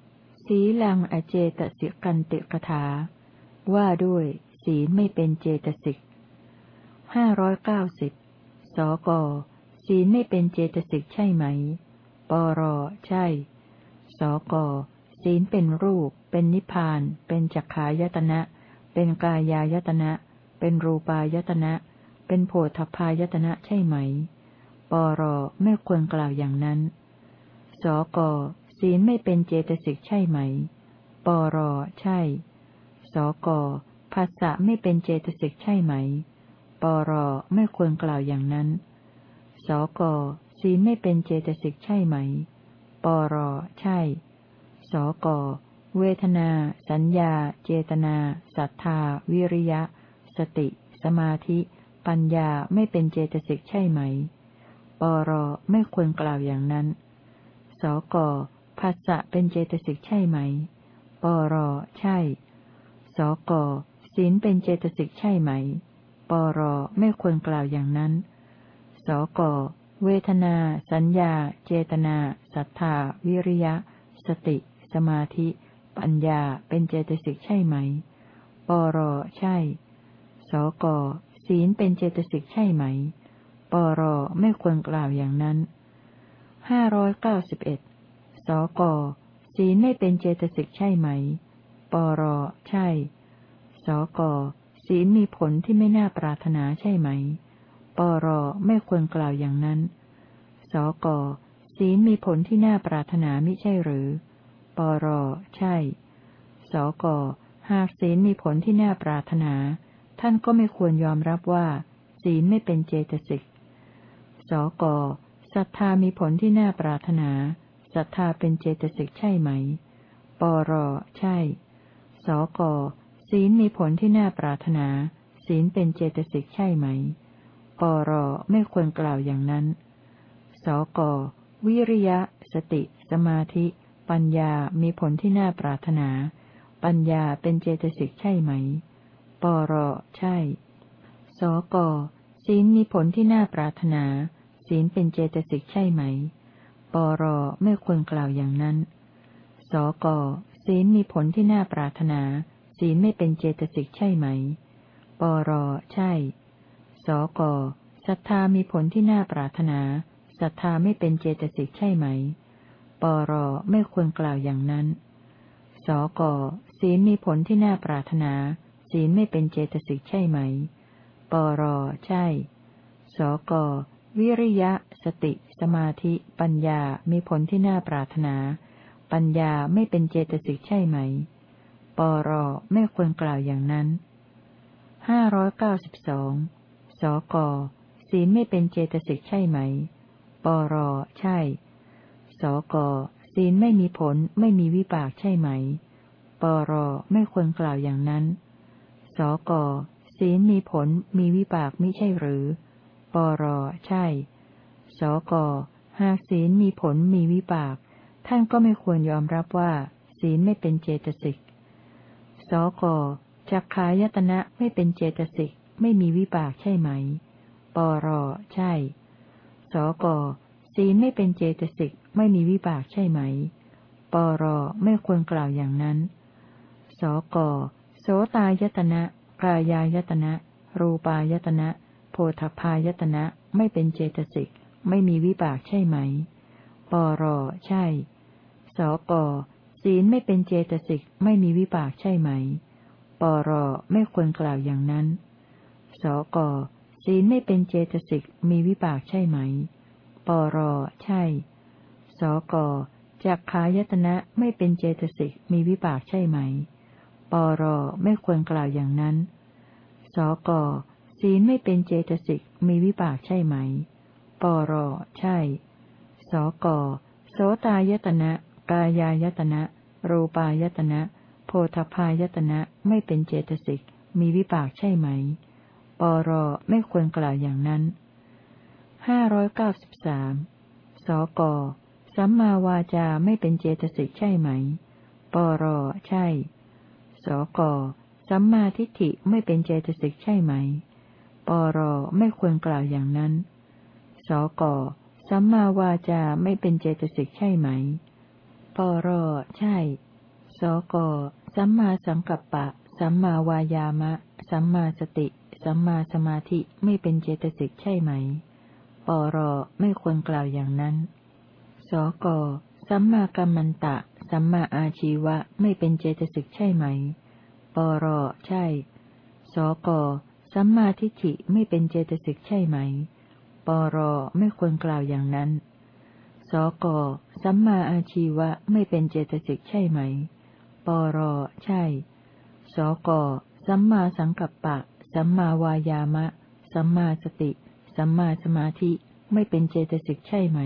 สีลังอเจตสิกันติกถา ว่าด้วย ศีลไม่เป็นเจตสิกห้าร้อยเก้าสิบสกศีลไม่เป็นเจตสิกใช่ไหม ปรใช่ สกศีลเป็นรูป เป็นนิพพาน เป็นจักขายตนะ เป็นกายายตนะ เป็นรูปายตนะ เป็นโพธพายตนะใช่ไหม ปรไม่ควรกล่าวอย่างนั้น สกศีลไม่เป็นเจตสิกใช่ไหม ปรใช่ สกภาษะไม่เป็นเจตสิกใช่ไหม ปรไม่ควรกล่าวอย่างนั้น สก ศีลไม่เป็นเจตสิกใช่ไหม ปร ใช่ สก เวทนา สัญญา เจตนาศรัทธา วิริยะ สติ สมาธิ ปัญญาไม่เป็นเจตสิกใช่ไหม ปร ไม่ควรกล่าวอย่างนั้น สก ภาษะเป็นเจตสิกใช่ไหม ปร ใช่ สก ศีลเป็นเจตสิกใช่ไหม ปร ไม่ควรกล่าวอย่างนั้น สก เวทนา สัญญา เจตนาศรัทธา วิริยะ สติ สมาธิ ปัญญา เป็นเจตสิกใช่ไหม ปรใช่ สกศีลเป็นเจตสิกใช่ไหม ปรไม่ควรกล่าวอย่างนั้น ห้าร้อยเก้าสิบเอ็ด สกศีลไม่เป็นเจตสิกใช่ไหม ปรใช่ สกศีลมีผลที่ไม่น่าปรารถนาใช่ไหม ปรไม่ควรกล่าวอย่างนั้น สกศีลมีผลที่น่าปรารถนามิใช่หรือ ปรใช่ สกหากศีลมีผลที่น่าปรารถนา ท่านก็ไม่ควรยอมรับว่า ศีลไม่เป็นเจตสิก สกศรัทธามีผลที่น่าปรารถนาศรัทธาเป็นเจตสิกใช่ไหม ปรใช่ สกศีลมีผลที่น่าปรารถนา ศีลเป็นเจตสิกใช่ไหม ปรไม่ควรกล่าวอย่างนั้น สก วิริยะ สติ สมาธิ ปัญญามีผลที่น่าปรารถนา ปัญญาเป็นเจตสิกใช่ไหม ปรใช่ สก ศีลมีผลที่น่าปรารถนา ศีลเป็นเจตสิกใช่ไหม ปรไม่ควรกล่าวอย่างนั้น สก ศีลมีผลที่น่าปรารถนา ศีลไม่เป็นเจตสิกใช่ไหม ปรใช่ สกศรัทธามีผลที่น่าปรารถนาศรัทธาไม่เป็นเจตสิกใช่ไหม ปรไม่ควรกล่าวอย่างนั้น สกศีลมีผลที่น่าปรารถนา ศีลไม่เป็นเจตสิกใช่ไหม ปรใช่ สกวิริยะ สติ สมาธิ ปัญญา มีผลที่น่าปรารถนา ปัญญาไม่เป็นเจตสิกใช่ไหม ปรไม่ควรกล่าวอย่างนั้นห้าร้อยเก้าสิบสอง สกศีลไม่เป็นเจตสิกใช่ไหม ปรใช่ สกศีลไม่มีผลไม่มีวิบากใช่ไหม ปรไม่ควรกล่าวอย่างนั้น สกศีลมีผลมีวิบากไม่ใช่หรือ ปรใช่ สกหากศีลมีผลมีวิบาก ท่านก็ไม่ควรยอมรับว่า ศีลไม่เป็นเจตสิก สกจักขายตนะไม่เป็นเจตสิก ไม่มีวิบากใช่ไหม ปรใช่ สกศีลไม่เป็นเจตสิกไม่มีวิบากใช่ไหม ปรไม่ควรกล่าวอย่างนั้น สกโสตายตนะกายายตนะ รูปายตนะโพธพายตนะไม่เป็นเจตสิกไม่มีวิบากใช่ไหม ปรใช่ สกศีลไม่เป็นเจตสิกไม่มีวิบากใช่ไหม ปรไม่ควรกล่าวอย่างนั้น สก ศีลไม่เป็นเจตสิกมีวิบากใช่ไหม ปร ใช่ สกจักขายตนะไม่เป็นเจตสิกมีวิบากใช่ไหม ปร ไม่ควรกล่าวอย่างนั้น สก ศีลไม่เป็นเจตสิกมีวิบากใช่ไหม ปร ใช่ สก โสตายตนะ กายายตนะ รูปายตนะ โพธพายตนะ ไม่เป็นเจตสิกมีวิบากใช่ไหม ปรไม่ควรกล่าวอย่างนั้น ห้าร้อยเก้าสิบสามสกสัมมาวาจาไม่เป็นเจตสิกใช่ไหม ปรใช่ สกสัมมาทิฏฐิไม่เป็นเจตสิกใช่ไหม ปรไม่ควรกล่าวอย่างนั้น สกสัมมาวาจาไม่เป็นเจตสิกใช่ไหม ปรใช่ สกสัมมาสังกัปปะ สัมมาวายามะ สัมมาสติ สัมมาสมาธิไม่เป็นเจตสิกใช่ไหม ปรไม่ควรกล่าวอย่างนั้น สกสัมมากัมมันตะ สัมมาอาชีวะไม่เป็นเจตสิกใช่ไหม ปรใช่ สกสัมมาทิฏฐิไม่เป็นเจตสิกใช่ไหม ปรไม่ควรกล่าวอย่างนั้น สกสัมมาอาชีวะไม่เป็นเจตสิกใช่ไหม ปรใช่ สกสัมมาสังกัปปะ สัมมาวายามะ สัมมาสติ สัมมาสมาธิไม่เป็นเจตสิกใช่ไหม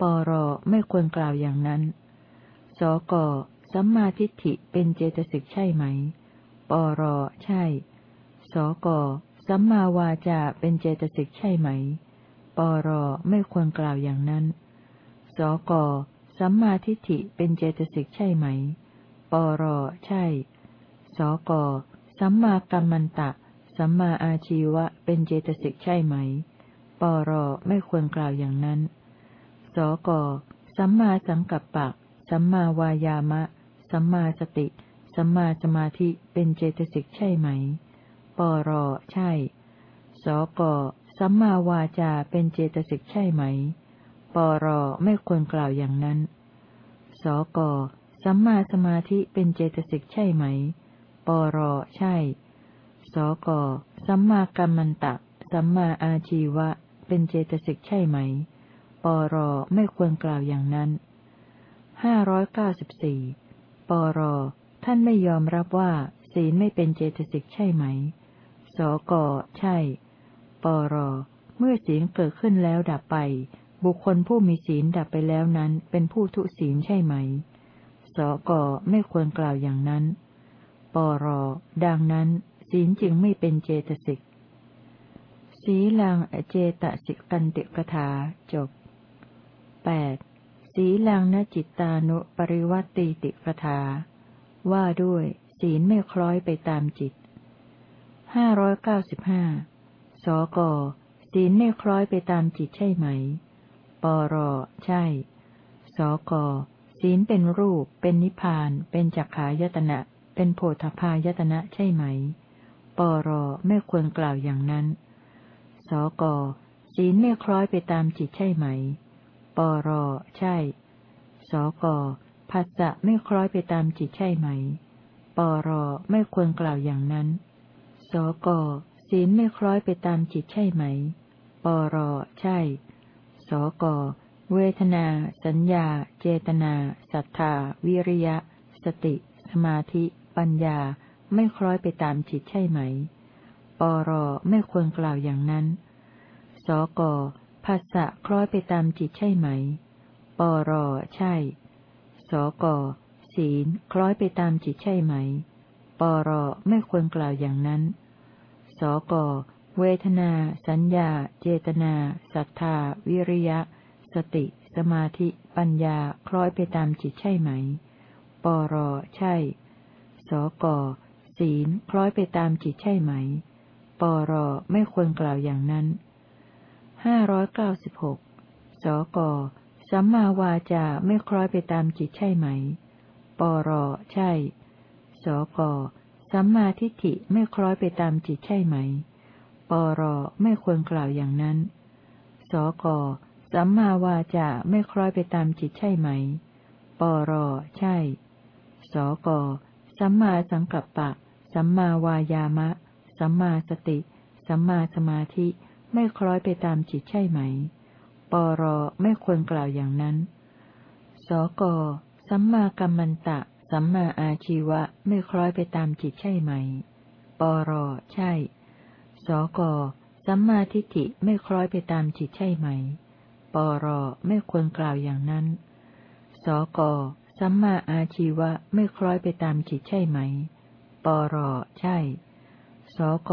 ปรไม่ควรกล่าวอย่างนั้น สกสัมมาทิฏฐิเป็นเจตสิกใช่ไหม ปรใช่ สกสัมมาวาจาเป็นเจตสิกใช่ไหม ปรไม่ควรกล่าวอย่างนั้น สกสัมมาทิฏฐิเป็นเจตสิกใช่ไหม ปรใช่ สกสัมมากัมมันตะ สัมมาอาชีวะเป็นเจตสิกใช่ไหม ปรไม่ควรกล่าวอย่างนั้น สกสัมมาสังกัปปะ สัมมาวายามะ สัมมาสติ สัมมาสมาธิเป็นเจตสิกใช่ไหม ปรใช่ สกสัมมาวาจาเป็นเจตสิกใช่ไหม ปรไม่ควรกล่าวอย่างนั้น สกสัมมาสมาธิเป็นเจตสิกใช่ไหม ปรใช่ สก สัมมากัมมันตะ สัมมาอาชีวะ เป็นเจตสิกใช่ไหม ปรไม่ควรกล่าวอย่างนั้นห้าร้อยเก้าสิบสี่ปรท่านไม่ยอมรับว่า ศีลไม่เป็นเจตสิกใช่ไหม สก ใช่ ปรเมื่อศีลเกิดขึ้นแล้วดับไป บุคคลผู้มีศีลดับไปแล้วนั้น เป็นผู้ทุศีลใช่ไหม สก ไม่ควรกล่าวอย่างนั้น ปรดังนั้น ศีลจึงไม่เป็นเจตสิก สีลังเจตสิกกันติกถาจบแปดสีลังนจิตตานุปริวัติติกถา ว่าด้วย ศีลไม่คล้อยไปตามจิตห้าร้อยเก้าสิบห้าสกศีลไม่คล้อยไปตามจิตใช่ไหม ปรใช่ สกศีลเป็นรูป เป็นนิพพาน เป็นจักขายตนะ เป็นโพธพายตนะใช่ไหม ปรไม่ควรกล่าวอย่างนั้น สกศีลไม่คล้อยไปตามจิตใช่ไหม ปรใช่ สกภาษะไม่คล้อยไปตามจิตใช่ไหม ปรไม่ควรกล่าวอย่างนั้น สกศีลไม่คล้อยไปตามจิตใช่ไหม ปรใช่ สกเวทนา สัญญา เจตนาศรัทธา วิริยะ สติ สมาธิ ปัญญา ไม่คล้อยไปตามจิตใช่ไหม ปรไม่ควรกล่าวอย่างนั้น สกภาษะคล้อยไปตามจิตใช่ไหม ปรใช่ สกศีลคล้อยไปตามจิตใช่ไหม ปรไม่ควรกล่าวอย่างนั้น สกเวทนา สัญญา เจตนา ศรัทธา วิริยะ สติ สมาธิ ปัญญา คล้อยไปตามจิตใช่ไหม ปรใช่ สก ศีลคล้อยไปตามจิตใช่ไหม ปรไม่ควรกล่าวอย่างนั้นห้าร้อยเก้าสิบหกสกสัมมาวาจาไม่คล้อยไปตามจิตใช่ไหม ปรใช่ สกสัมมาทิฏฐิไม่คล้อยไปตามจิตใช่ไหม ปรไม่ควรกล่าวอย่างนั้น สกสัมมาวาจาไม่คล้อยไปตามจิตใช่ไหม ปรใช่ สกสัมมาสังกัปปะ สัมมาวายามะ สัมมาสติ สัมมาสมาธิไม่คล้อยไปตามจิตใช่ไหม ปรไม่ควรกล่าวอย่างนั้น สกสัมมากัมมันตะ สัมมาอาชีวะไม่คล้อยไปตามจิตใช่ไหม ปรใช่ สกสัมมาทิฏฐิไม่คล้อยไปตามจิตใช่ไหม ปรไม่ควรกล่าวอย่างนั้น สกสัมมาอาชีวะไม่คล้อยไปตามจิตใช่ไหม ปร ใช่ สก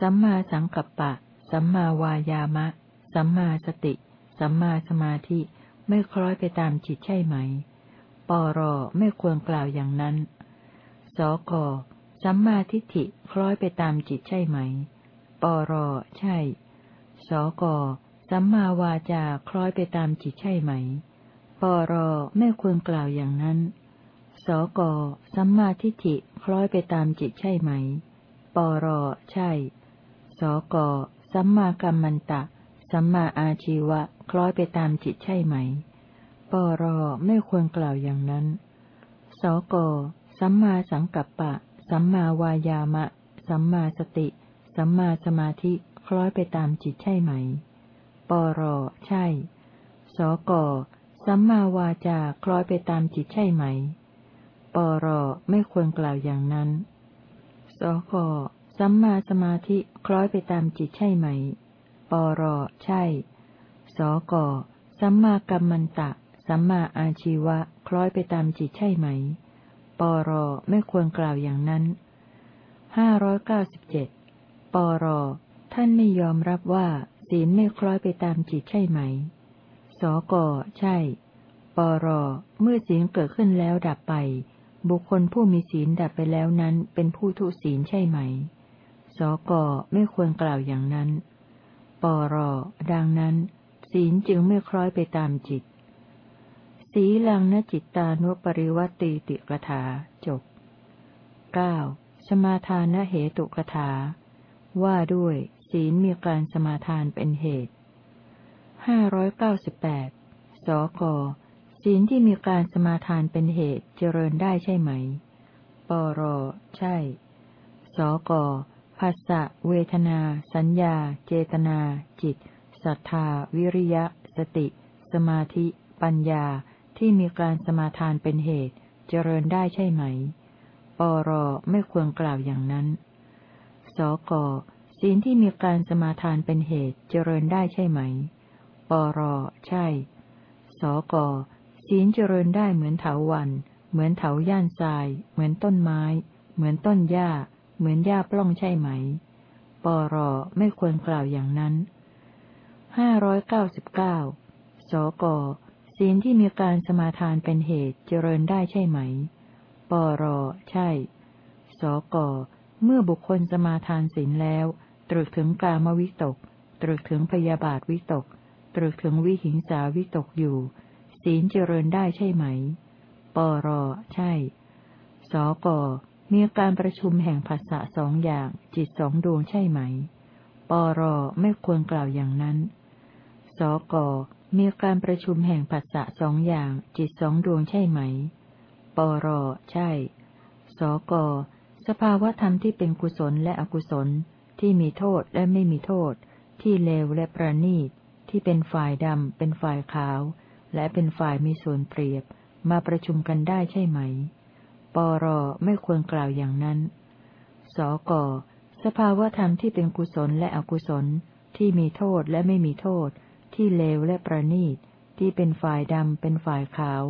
สัมมาสังกัปปะ สัมมาวายามะ สัมมาสติ สัมมาสมาธิ ไม่คล้อยไปตามจิตใช่ไหม ปร ไม่ควรกล่าวอย่างนั้น สก สัมมาทิฏฐิคล้อยไปตามจิตใช่ไหม ปร ใช่ สก สัมมาวาจาคล้อยไปตามจิตใช่ไหม ปร ไม่ควรกล่าวอย่างนั้น สกสัมมาทิฏฐิคล้อยไปตามจิตใช่ไหม ปรใช่ สกสัมมากัมมันตะ สัมมาอาชีวะ คล้อยไปตามจิตใช่ไหม ปรไม่ควรกล่าวอย่างนั้น สกสัมมาสังกัปปะ สัมมาวายามะ สัมมาสติ สัมมาสมาธิ คล้อยไปตามจิตใช่ไหม ปรใช่ สกสัมมาวาจา คล้อยไปตามจิตใช่ไหม ปรไม่ควรกล่าวอย่างนั้น สกสัมมาสมาธิคล้อยไปตามจิตใช่ไหม ปรใช่ สกสัมมากัมมันตะ สัมมาอาชีวะ คล้อยไปตามจิตใช่ไหม ปรไม่ควรกล่าวอย่างนั้น ห้าร้อยเก้าสิบเจ็ด ปรท่านไม่ยอมรับว่าศีลไม่คล้อยไปตามจิตใช่ไหม สกใช่ ปรเมื่อศีลเกิดขึ้นแล้วดับไป บุคคลผู้มีศีลดับไปแล้วนั้นเป็นผู้ทุศีลใช่ไหม สกไม่ควรกล่าวอย่างนั้น ปรดังนั้น ศีลจึงไม่คล้อยไปตามจิต สีลังนจิตตานุปริวัติติกถาจบเก้าสมาทานเหตุกถา ว่าด้วย ศีลมีการสมาทานเป็นเหตุห้าร้อยเก้าสิบแปดสก ศีลที่มีการสมาทานเป็นเหตุเจริญได้ใช่ไหม ปร ใช่ สกภาษะเวทนา สัญญา เจตนา จิตศรัทธา วิริยะ สติ สมาธิ ปัญญา ที่มีการสมาทานเป็นเหตุ เจริญได้ใช่ไหม ปร ไม่ควรกล่าวอย่างนั้น สกศีลที่มีการสมาทานเป็นเหตุ เจริญได้ใช่ไหม ปร ใช่ สก ศีลเจริญได้เหมือนเถาวันเหมือนเถาย่านทราย เหมือนต้นไม้ เหมือนต้นหญ้า เหมือนหญ้าปล้องใช่ไหม ปรไม่ควรกล่าวอย่างนั้นห้าร้อยเก้าสิบเก้าสกศีลที่มีการสมาทานเป็นเหตุเจริญได้ใช่ไหม ปรใช่ สกเมื่อบุคคลสมาทานศีลแล้ว ตรึกถึงกามวิตก ตรึกถึงพยาบาทวิตก ตรึกถึงวิหิงสาวิตกอยู่ ศีลเจริญได้ใช่ไหม ปร ใช่ สก มีการประชุมแห่งภาษะสองอย่าง จิตสองดวงใช่ไหม ปร ไม่ควรกล่าวอย่างนั้น สก มีการประชุมแห่งภาษะสองอย่าง จิตสองดวงใช่ไหม ปร ใช่ สก สภาวธรรมที่เป็นกุศลและอกุศล ที่มีโทษและไม่มีโทษ ที่เลวและประณีต ที่เป็นฝ่ายดำ เป็นฝ่ายขาว และเป็นฝ่ายมีส่วนเปรียบมาประชุมกันได้ใช่ไหม ปรไม่ควรกล่าวอย่างนั้น สกสภาวธรรมที่เป็นกุศลและอกุศล ที่มีโทษและไม่มีโทษ ที่เลวและประณีต ที่เป็นฝ่ายดำเป็นฝ่ายขาว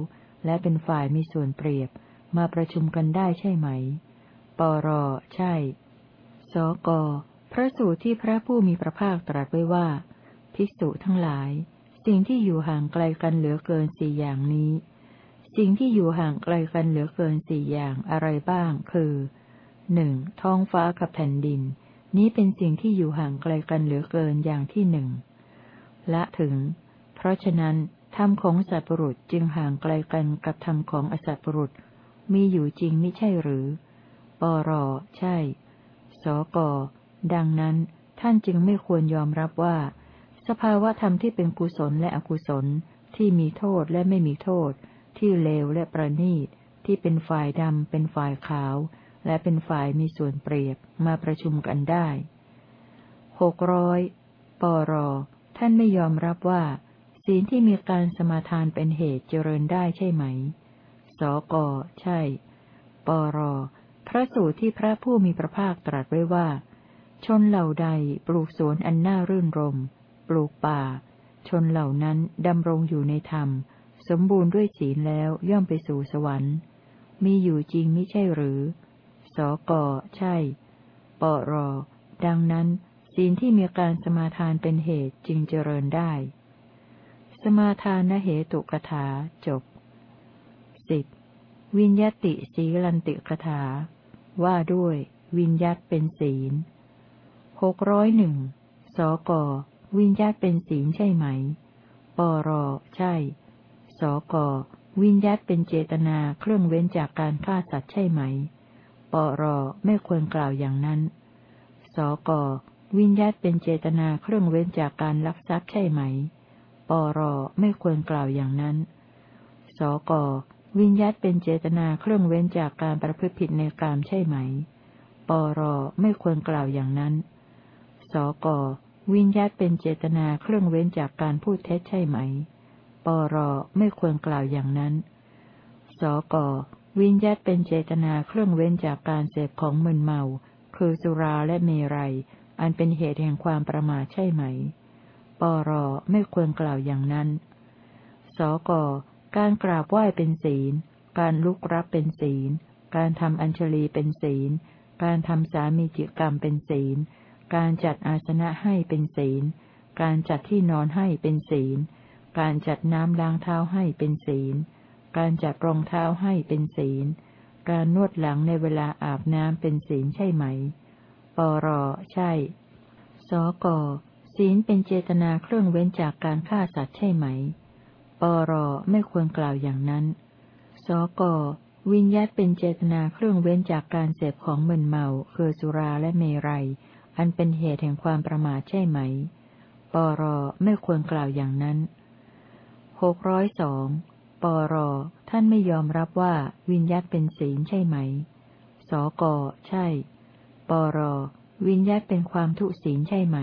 และเป็นฝ่ายมีส่วนเปรียบ มาประชุมกันได้ใช่ไหม ปรใช่ สกพระสูตรที่พระผู้มีพระภาคตรัสไว้ว่า ภิกษุทั้งหลาย สิ่งที่อยู่ห่างไกลกันเหลือเกินสี่อย่างนี้ สิ่งที่อยู่ห่างไกลกันเหลือเกินสี่อย่างอะไรบ้าง คือหนึ่งท้องฟ้ากับแผ่นดิน นี้เป็นสิ่งที่อยู่ห่างไกลกันเหลือเกินอย่างที่หนึ่งละถึง เพราะฉะนั้นธรรมของสัตว์ปรุษจึงห่างไกลกันกับธรรมของอสัตว์ปรุษ มีอยู่จริงไม่ใช่หรือ ปรใช่ สกดังนั้นท่านจึงไม่ควรยอมรับว่า สภาวะธรรมที่เป็นกุศลและอกุศล ที่มีโทษและไม่มีโทษ ที่เลวและประณีต ที่เป็นฝ่ายดำ เป็นฝ่ายขาว และเป็นฝ่ายมีส่วนเปรียบมาประชุมกันได้หกร้อยปรท่านไม่ยอมรับว่า ศีลที่มีการสมาทานเป็นเหตุเจริญได้ใช่ไหม สก ใช่ ปร พระสูตรที่พระผู้มีพระภาคตรัสไว้ว่า ชนเหล่าใดปลูกสวนอันน่ารื่นรม ปลูกป่า ชนเหล่านั้นดำรงอยู่ในธรรม สมบูรณ์ด้วยศีลแล้วย่อมไปสู่สวรรค์ มีอยู่จริงไมิใช่หรือ สก ใช่ ปร ดังนั้น ศีลที่มีการสมาทานเป็นเหตุจึงเจริญได้ สมาทานเหตุกถาจบสิบวิญญาติสีลันติกถา ว่าด้วย วิญญาตเป็นศีลหกร้อยหนึ่งสก วิญญาตเป็นศีลใช่ไหม ปรใช่ สกวิญญาตเป็นเจตนาเครื่องเว้นจากการฆ่าสัตว์ใช่ไหม ปรไม่ควรกล่าวอย่างนั้น สกวิญญาตเป็นเจตนาเครื่องเว้นจากการลักทรัพย์ใช่ไหม ปรไม่ควรกล่าวอย่างนั้น สกวิญญาตเป็นเจตนาเครื่องเว้นจากการประพฤติผิดในกามใช่ไหม ปรไม่ควรกล่าวอย่างนั้น สก วิญญาตเป็นเจตนาเครื่องเว้นจากการพูดเท็จใช่ไหม ปรไม่ควรกล่าวอย่างนั้น สกวิญญาตเป็นเจตนาเครื่องเว้นจากการเสพของมึนเมา คือสุราและเมรัย อันเป็นเหตุแห่งความประมาทใช่ไหม ปรไม่ควรกล่าวอย่างนั้น สกการกราบไหว้เป็นศีล การลุกรับเป็นศีล การทำอัญชลีเป็นศีล การทำสามีจิกรรมเป็นศีล การจัดอาสนะให้เป็นศีล การจัดที่นอนให้เป็นศีล การจัดน้ำล้างเท้าให้เป็นศีล การจัดรองเท้าให้เป็นศีล การนวดหลังในเวลาอาบน้ำเป็นศีลใช่ไหม ปร ใช่ สก ศีลเป็นเจตนาเครื่องเว้นจากการฆ่าสัตว์ใช่ไหม ปร ไม่ควรกล่าวอย่างนั้น สก วิญญาตเป็นเจตนาเครื่องเว้นจากการเสพของมึนเมาคือสุราและเมรัย อันเป็นเหตุแห่งความประมาทใช่ไหม ปรไม่ควรกล่าวอย่างนั้นหกร้อยสองปรท่านไม่ยอมรับว่าวิญญาตเป็นศีลใช่ไหม สกใช่ ปรวิญญาตเป็นความทุศีลใช่ไหม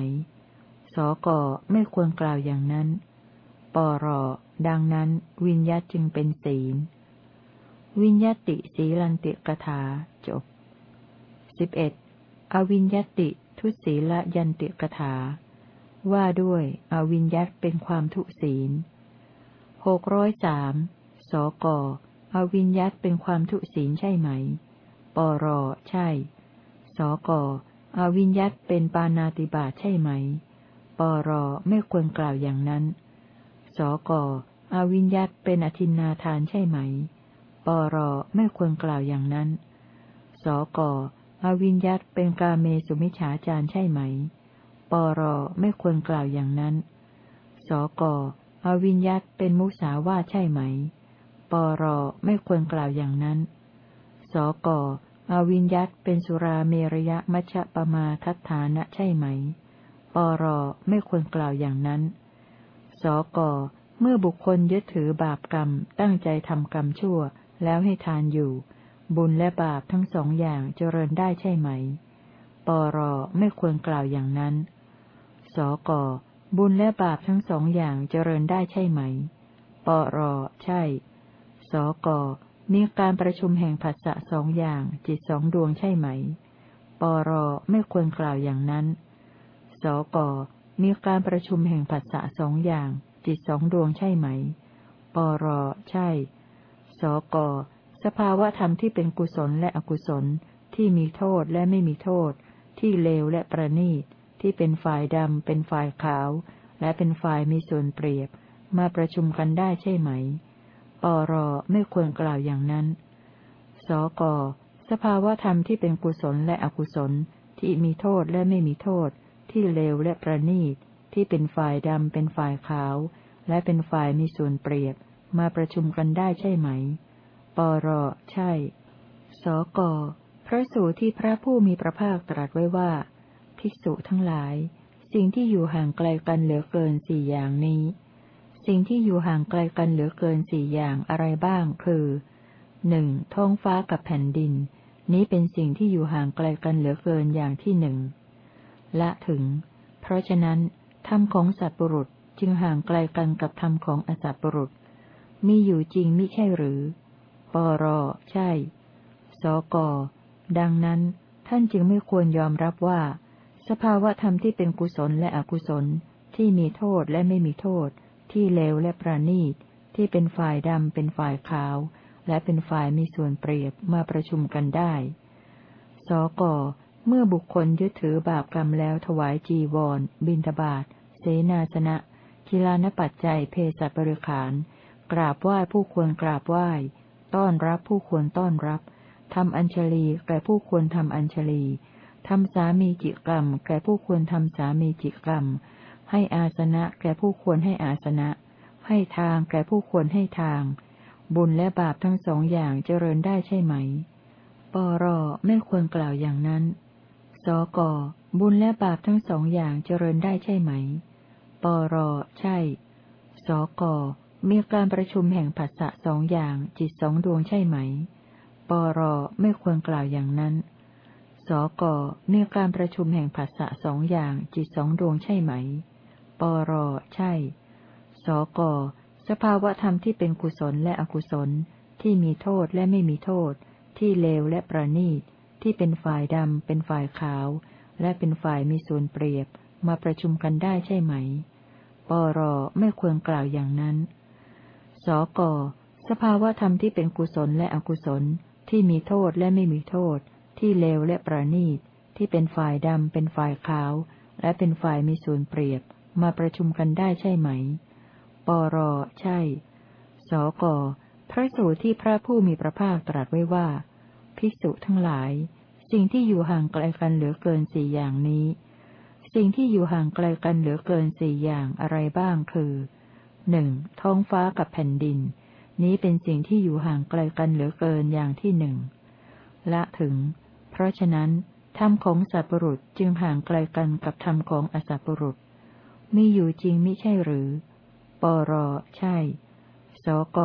สกไม่ควรกล่าวอย่างนั้น ปรดังนั้น วิญญาตจึงเป็นศีล วิญญาติสีลันติกถาจบสิบเอ็ดอวิญญาติ ทุศีละยันติกถา ว่าด้วย อวิญญาตเป็นความทุศีลหกร้อยสามสกอวิญญาตเป็นความทุศีลใช่ไหม ปรใช่ สกอวิญญาตเป็นปานาติบาใช่ไหม ปรไม่ควรกล่าวอย่างนั้น สกอวิญญาตเป็นอธินนาทานใช่ไหม ปรไม่ควรกล่าวอย่างนั้น สก อวิญญาตเป็นกาเมสุมิฉาจารใช่ไหม ปรไม่ควรกล่าวอย่างนั้น สกอวิญญาตเป็นมุสาวาใช่ไหม ปรไม่ควรกล่าวอย่างนั้น สกอวิญญาตเป็นสุราเมรยะมัชปมาทัฏฐานะใช่ไหม ปรไม่ควรกล่าวอย่างนั้น สกเมื่อบุคคลยึดถือบาปกรรมตั้งใจทำกรรมชั่วแล้วให้ทานอยู่ บุญและบาปทั้งสองอย่างเจริญได้ใช่ไหม ปรไม่ควรกล่าวอย่างนั้น สกบุญและบาปทั้งสองอย่างเจริญได้ใช่ไหม ปรใช่ สกมีการประชุมแห่งผัสสะสองอย่างจิตสองดวงใช่ไหม ปรไม่ควรกล่าวอย่างนั้น สกมีการประชุมแห่งผัสสะสองอย่างจิตสองดวงใช่ไหม ปรใช่ สก สภาวะธรรมที่เป็นกุศลและอกุศล ที่มีโทษและไม่มีโทษ ที่เลวและประณีต ที่เป็นฝ่ายดำ เป็นฝ่ายขาว และเป็นฝ่ายมีส่วนเปรียบ มาประชุมกันได้ใช่ไหม ปรไม่ควรกล่าวอย่างนั้น สก สภาวะธรรมที่เป็นกุศลและอกุศล ที่มีโทษและไม่มีโทษ ที่เลวและประณีต ที่เป็นฝ่ายดำ เป็นฝ่ายขาว และเป็นฝ่ายมีส่วนเปรียบ มาประชุมกันได้ใช่ไหม ปรใช่ สกพระสูตรที่พระผู้มีพระภาคตรัสไว้ว่า ภิกษุทั้งหลาย สิ่งที่อยู่ห่างไกลกันเหลือเกินสี่อย่างนี้ สิ่งที่อยู่ห่างไกลกันเหลือเกินสี่อย่างอะไรบ้าง คือหนึ่งท้องฟ้ากับแผ่นดิน นี้เป็นสิ่งที่อยู่ห่างไกลกันเหลือเกินอย่างที่หนึ่งละถึง เพราะฉะนั้นธรรมของสัตว์ปรุษจึงห่างไกลกันกับธรรมของอสัตว์ปรุษ มีอยู่จริงมิใช่หรือ ปรใช่ สก ดังนั้น ท่านจึงไม่ควรยอมรับว่า สภาวะธรรมที่เป็นกุศลและอกุศล ที่มีโทษและไม่มีโทษ ที่เลวและประณีต ที่เป็นฝ่ายดำเป็นฝ่ายขาว และเป็นฝ่ายมีส่วนเปรียบมาประชุมกันได้ สก เมื่อบุคคลยึดถือบาปกรรมแล้วถวายจีวร บิณฑบาตเสนาสนะกิลานปัจจัยเพศบริขาร กราบไหว้ผู้ควรกราบไหว้ ต้อนรับผู้ควรต้อนรับ ทำอัญชลีแก่ผู้ควรทำอัญชลีทำสามีจิกรรม แก่ผู้ควรทำสามีจิกรรม ให้อาสนะแก่ผู้ควรให้อาสนะ ให้ทางแก่ผู้ควรให้ทาง บุญและบาปทั้งสองอย่างเจริญได้ใช่ไหม ปรไม่ควรกล่าวอย่างนั้น สกบุญและบาปทั้งสองอย่างเจริญได้ใช่ไหม ปรใช่ สก มีการประชุมแห่งผัสสะสองอย่างจิตสองดวงใช่ไหม ปรไม่ควรกล่าวอย่างนั้น สกมีการประชุมแห่งผัสสะสองอย่างจิตสองดวงใช่ไหม ปรใช่ สกสภาวะธรรมที่เป็นกุศลและอกุศล ที่มีโทษและไม่มีโทษ ที่เลวและประณีต ที่เป็นฝ่ายดำ เป็นฝ่ายขาว และเป็นฝ่ายมีส่วนเปรียบ มาประชุมกันได้ใช่ไหม ปรไม่ควรกล่าวอย่างนั้น สก สภาวะธรรมที่เป็นกุศลและอกุศล ที่มีโทษและไม่มีโทษ ที่เลวและประณีต ที่เป็นฝ่ายดำ เป็นฝ่ายขาว และเป็นฝ่ายมีส่วนเปรียบ มาประชุมกันได้ใช่ไหม ปร ใช่ สก พระสูตรที่พระผู้มีพระภาคตรัสไว้ว่า ภิกษุทั้งหลาย สิ่งที่อยู่ห่างไกลกันเหลือเกินสี่อย่างนี้ สิ่งที่อยู่ห่างไกลกันเหลือเกินสี่อย่างอะไรบ้างคือ หนึ่งท้องฟ้ากับแผ่นดิน นี้เป็นสิ่งที่อยู่ห่างไกลกันเหลือเกินอย่างที่หนึ่งละถึง เพราะฉะนั้นธรรมของสัตว์ปรุษจึงห่างไกลกันกับธรรมของอสัตว์ปรุษ มีอยู่จริงมิใช่หรือ ปรใช่ สก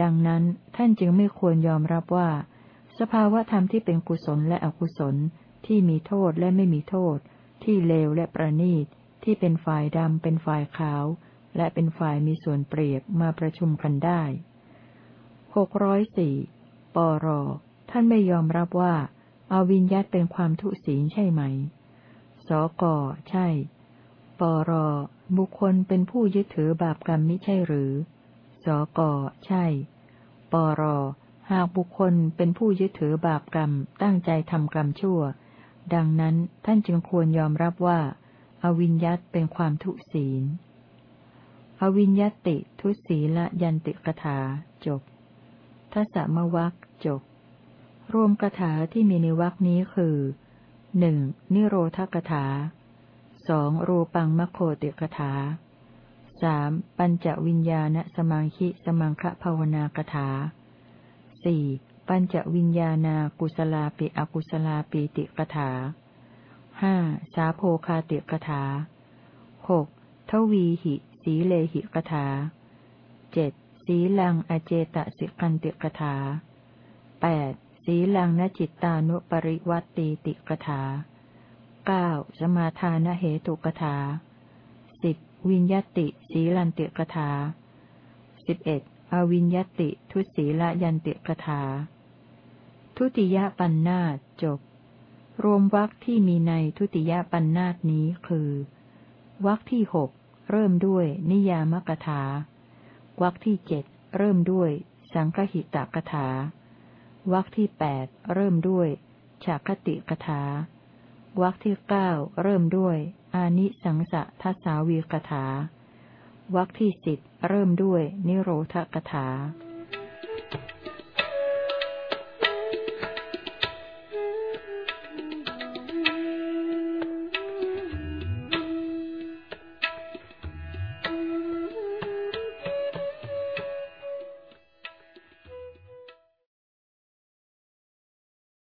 ดังนั้นท่านจึงไม่ควรยอมรับว่า สภาวะธรรมที่เป็นกุศลและอกุศล ที่มีโทษและไม่มีโทษ ที่เลวและประณีต ที่เป็นฝ่ายดำเป็นฝ่ายขาว และเป็นฝ่ายมีส่วนเปรียบมาประชุมกันได้หกร้อยสี่ปร ท่านไม่ยอมรับว่าอวินยัตเป็นความทุศีลใช่ไหม สก ใช่ ปร บุคคลเป็นผู้ยึดถือบาปกรรมมิใช่หรือ สก ใช่ ปร หากบุคคลเป็นผู้ยึดถือบาปกรรมตั้งใจทำกรรมชั่ว ดังนั้นท่านจึงควรยอมรับว่า อวินยัตเป็นความทุศีล อวินยติ ทุศีละยันติกถาจบทัศมวัคจบ รวมกถาที่มีในวรคนี้คือหนึ่งนิโรธกถาสองรูปังมโคติกถาสามปัญจวิญญาณสมังคิสมังคะภาวนากถาสี่ปัญจวิญญาณากุสลาปิอกุสลาปิติกถาห้าสาโพคาติกถาหกทวีหิ สีเลหิกถาเจ็ดสีลังอเจตสิกันติกถาแปดสีลังนจิตตานุปริวัตตีติกถาเก้าสมาทานเหตุกถาสิบวิญญติสีลันติกถาสิบเอ็ดอวิญญติทุสีละยันติกถาทุติยปัญนาจบ รวมวรรคที่มีในทุติยปัญนาตนี้คือวรรคที่หก เริ่มด้วยนิยามกถาวรรคที่เจ็ดเริ่มด้วย สังคหิตกถาวรรคที่แปดเริ่มด้วยฉากคติกถาวรรคที่เก้าเริ่มด้วย อานิสังสะทัสาวีกถาวรรคที่สิบเริ่มด้วย นิโรธกถา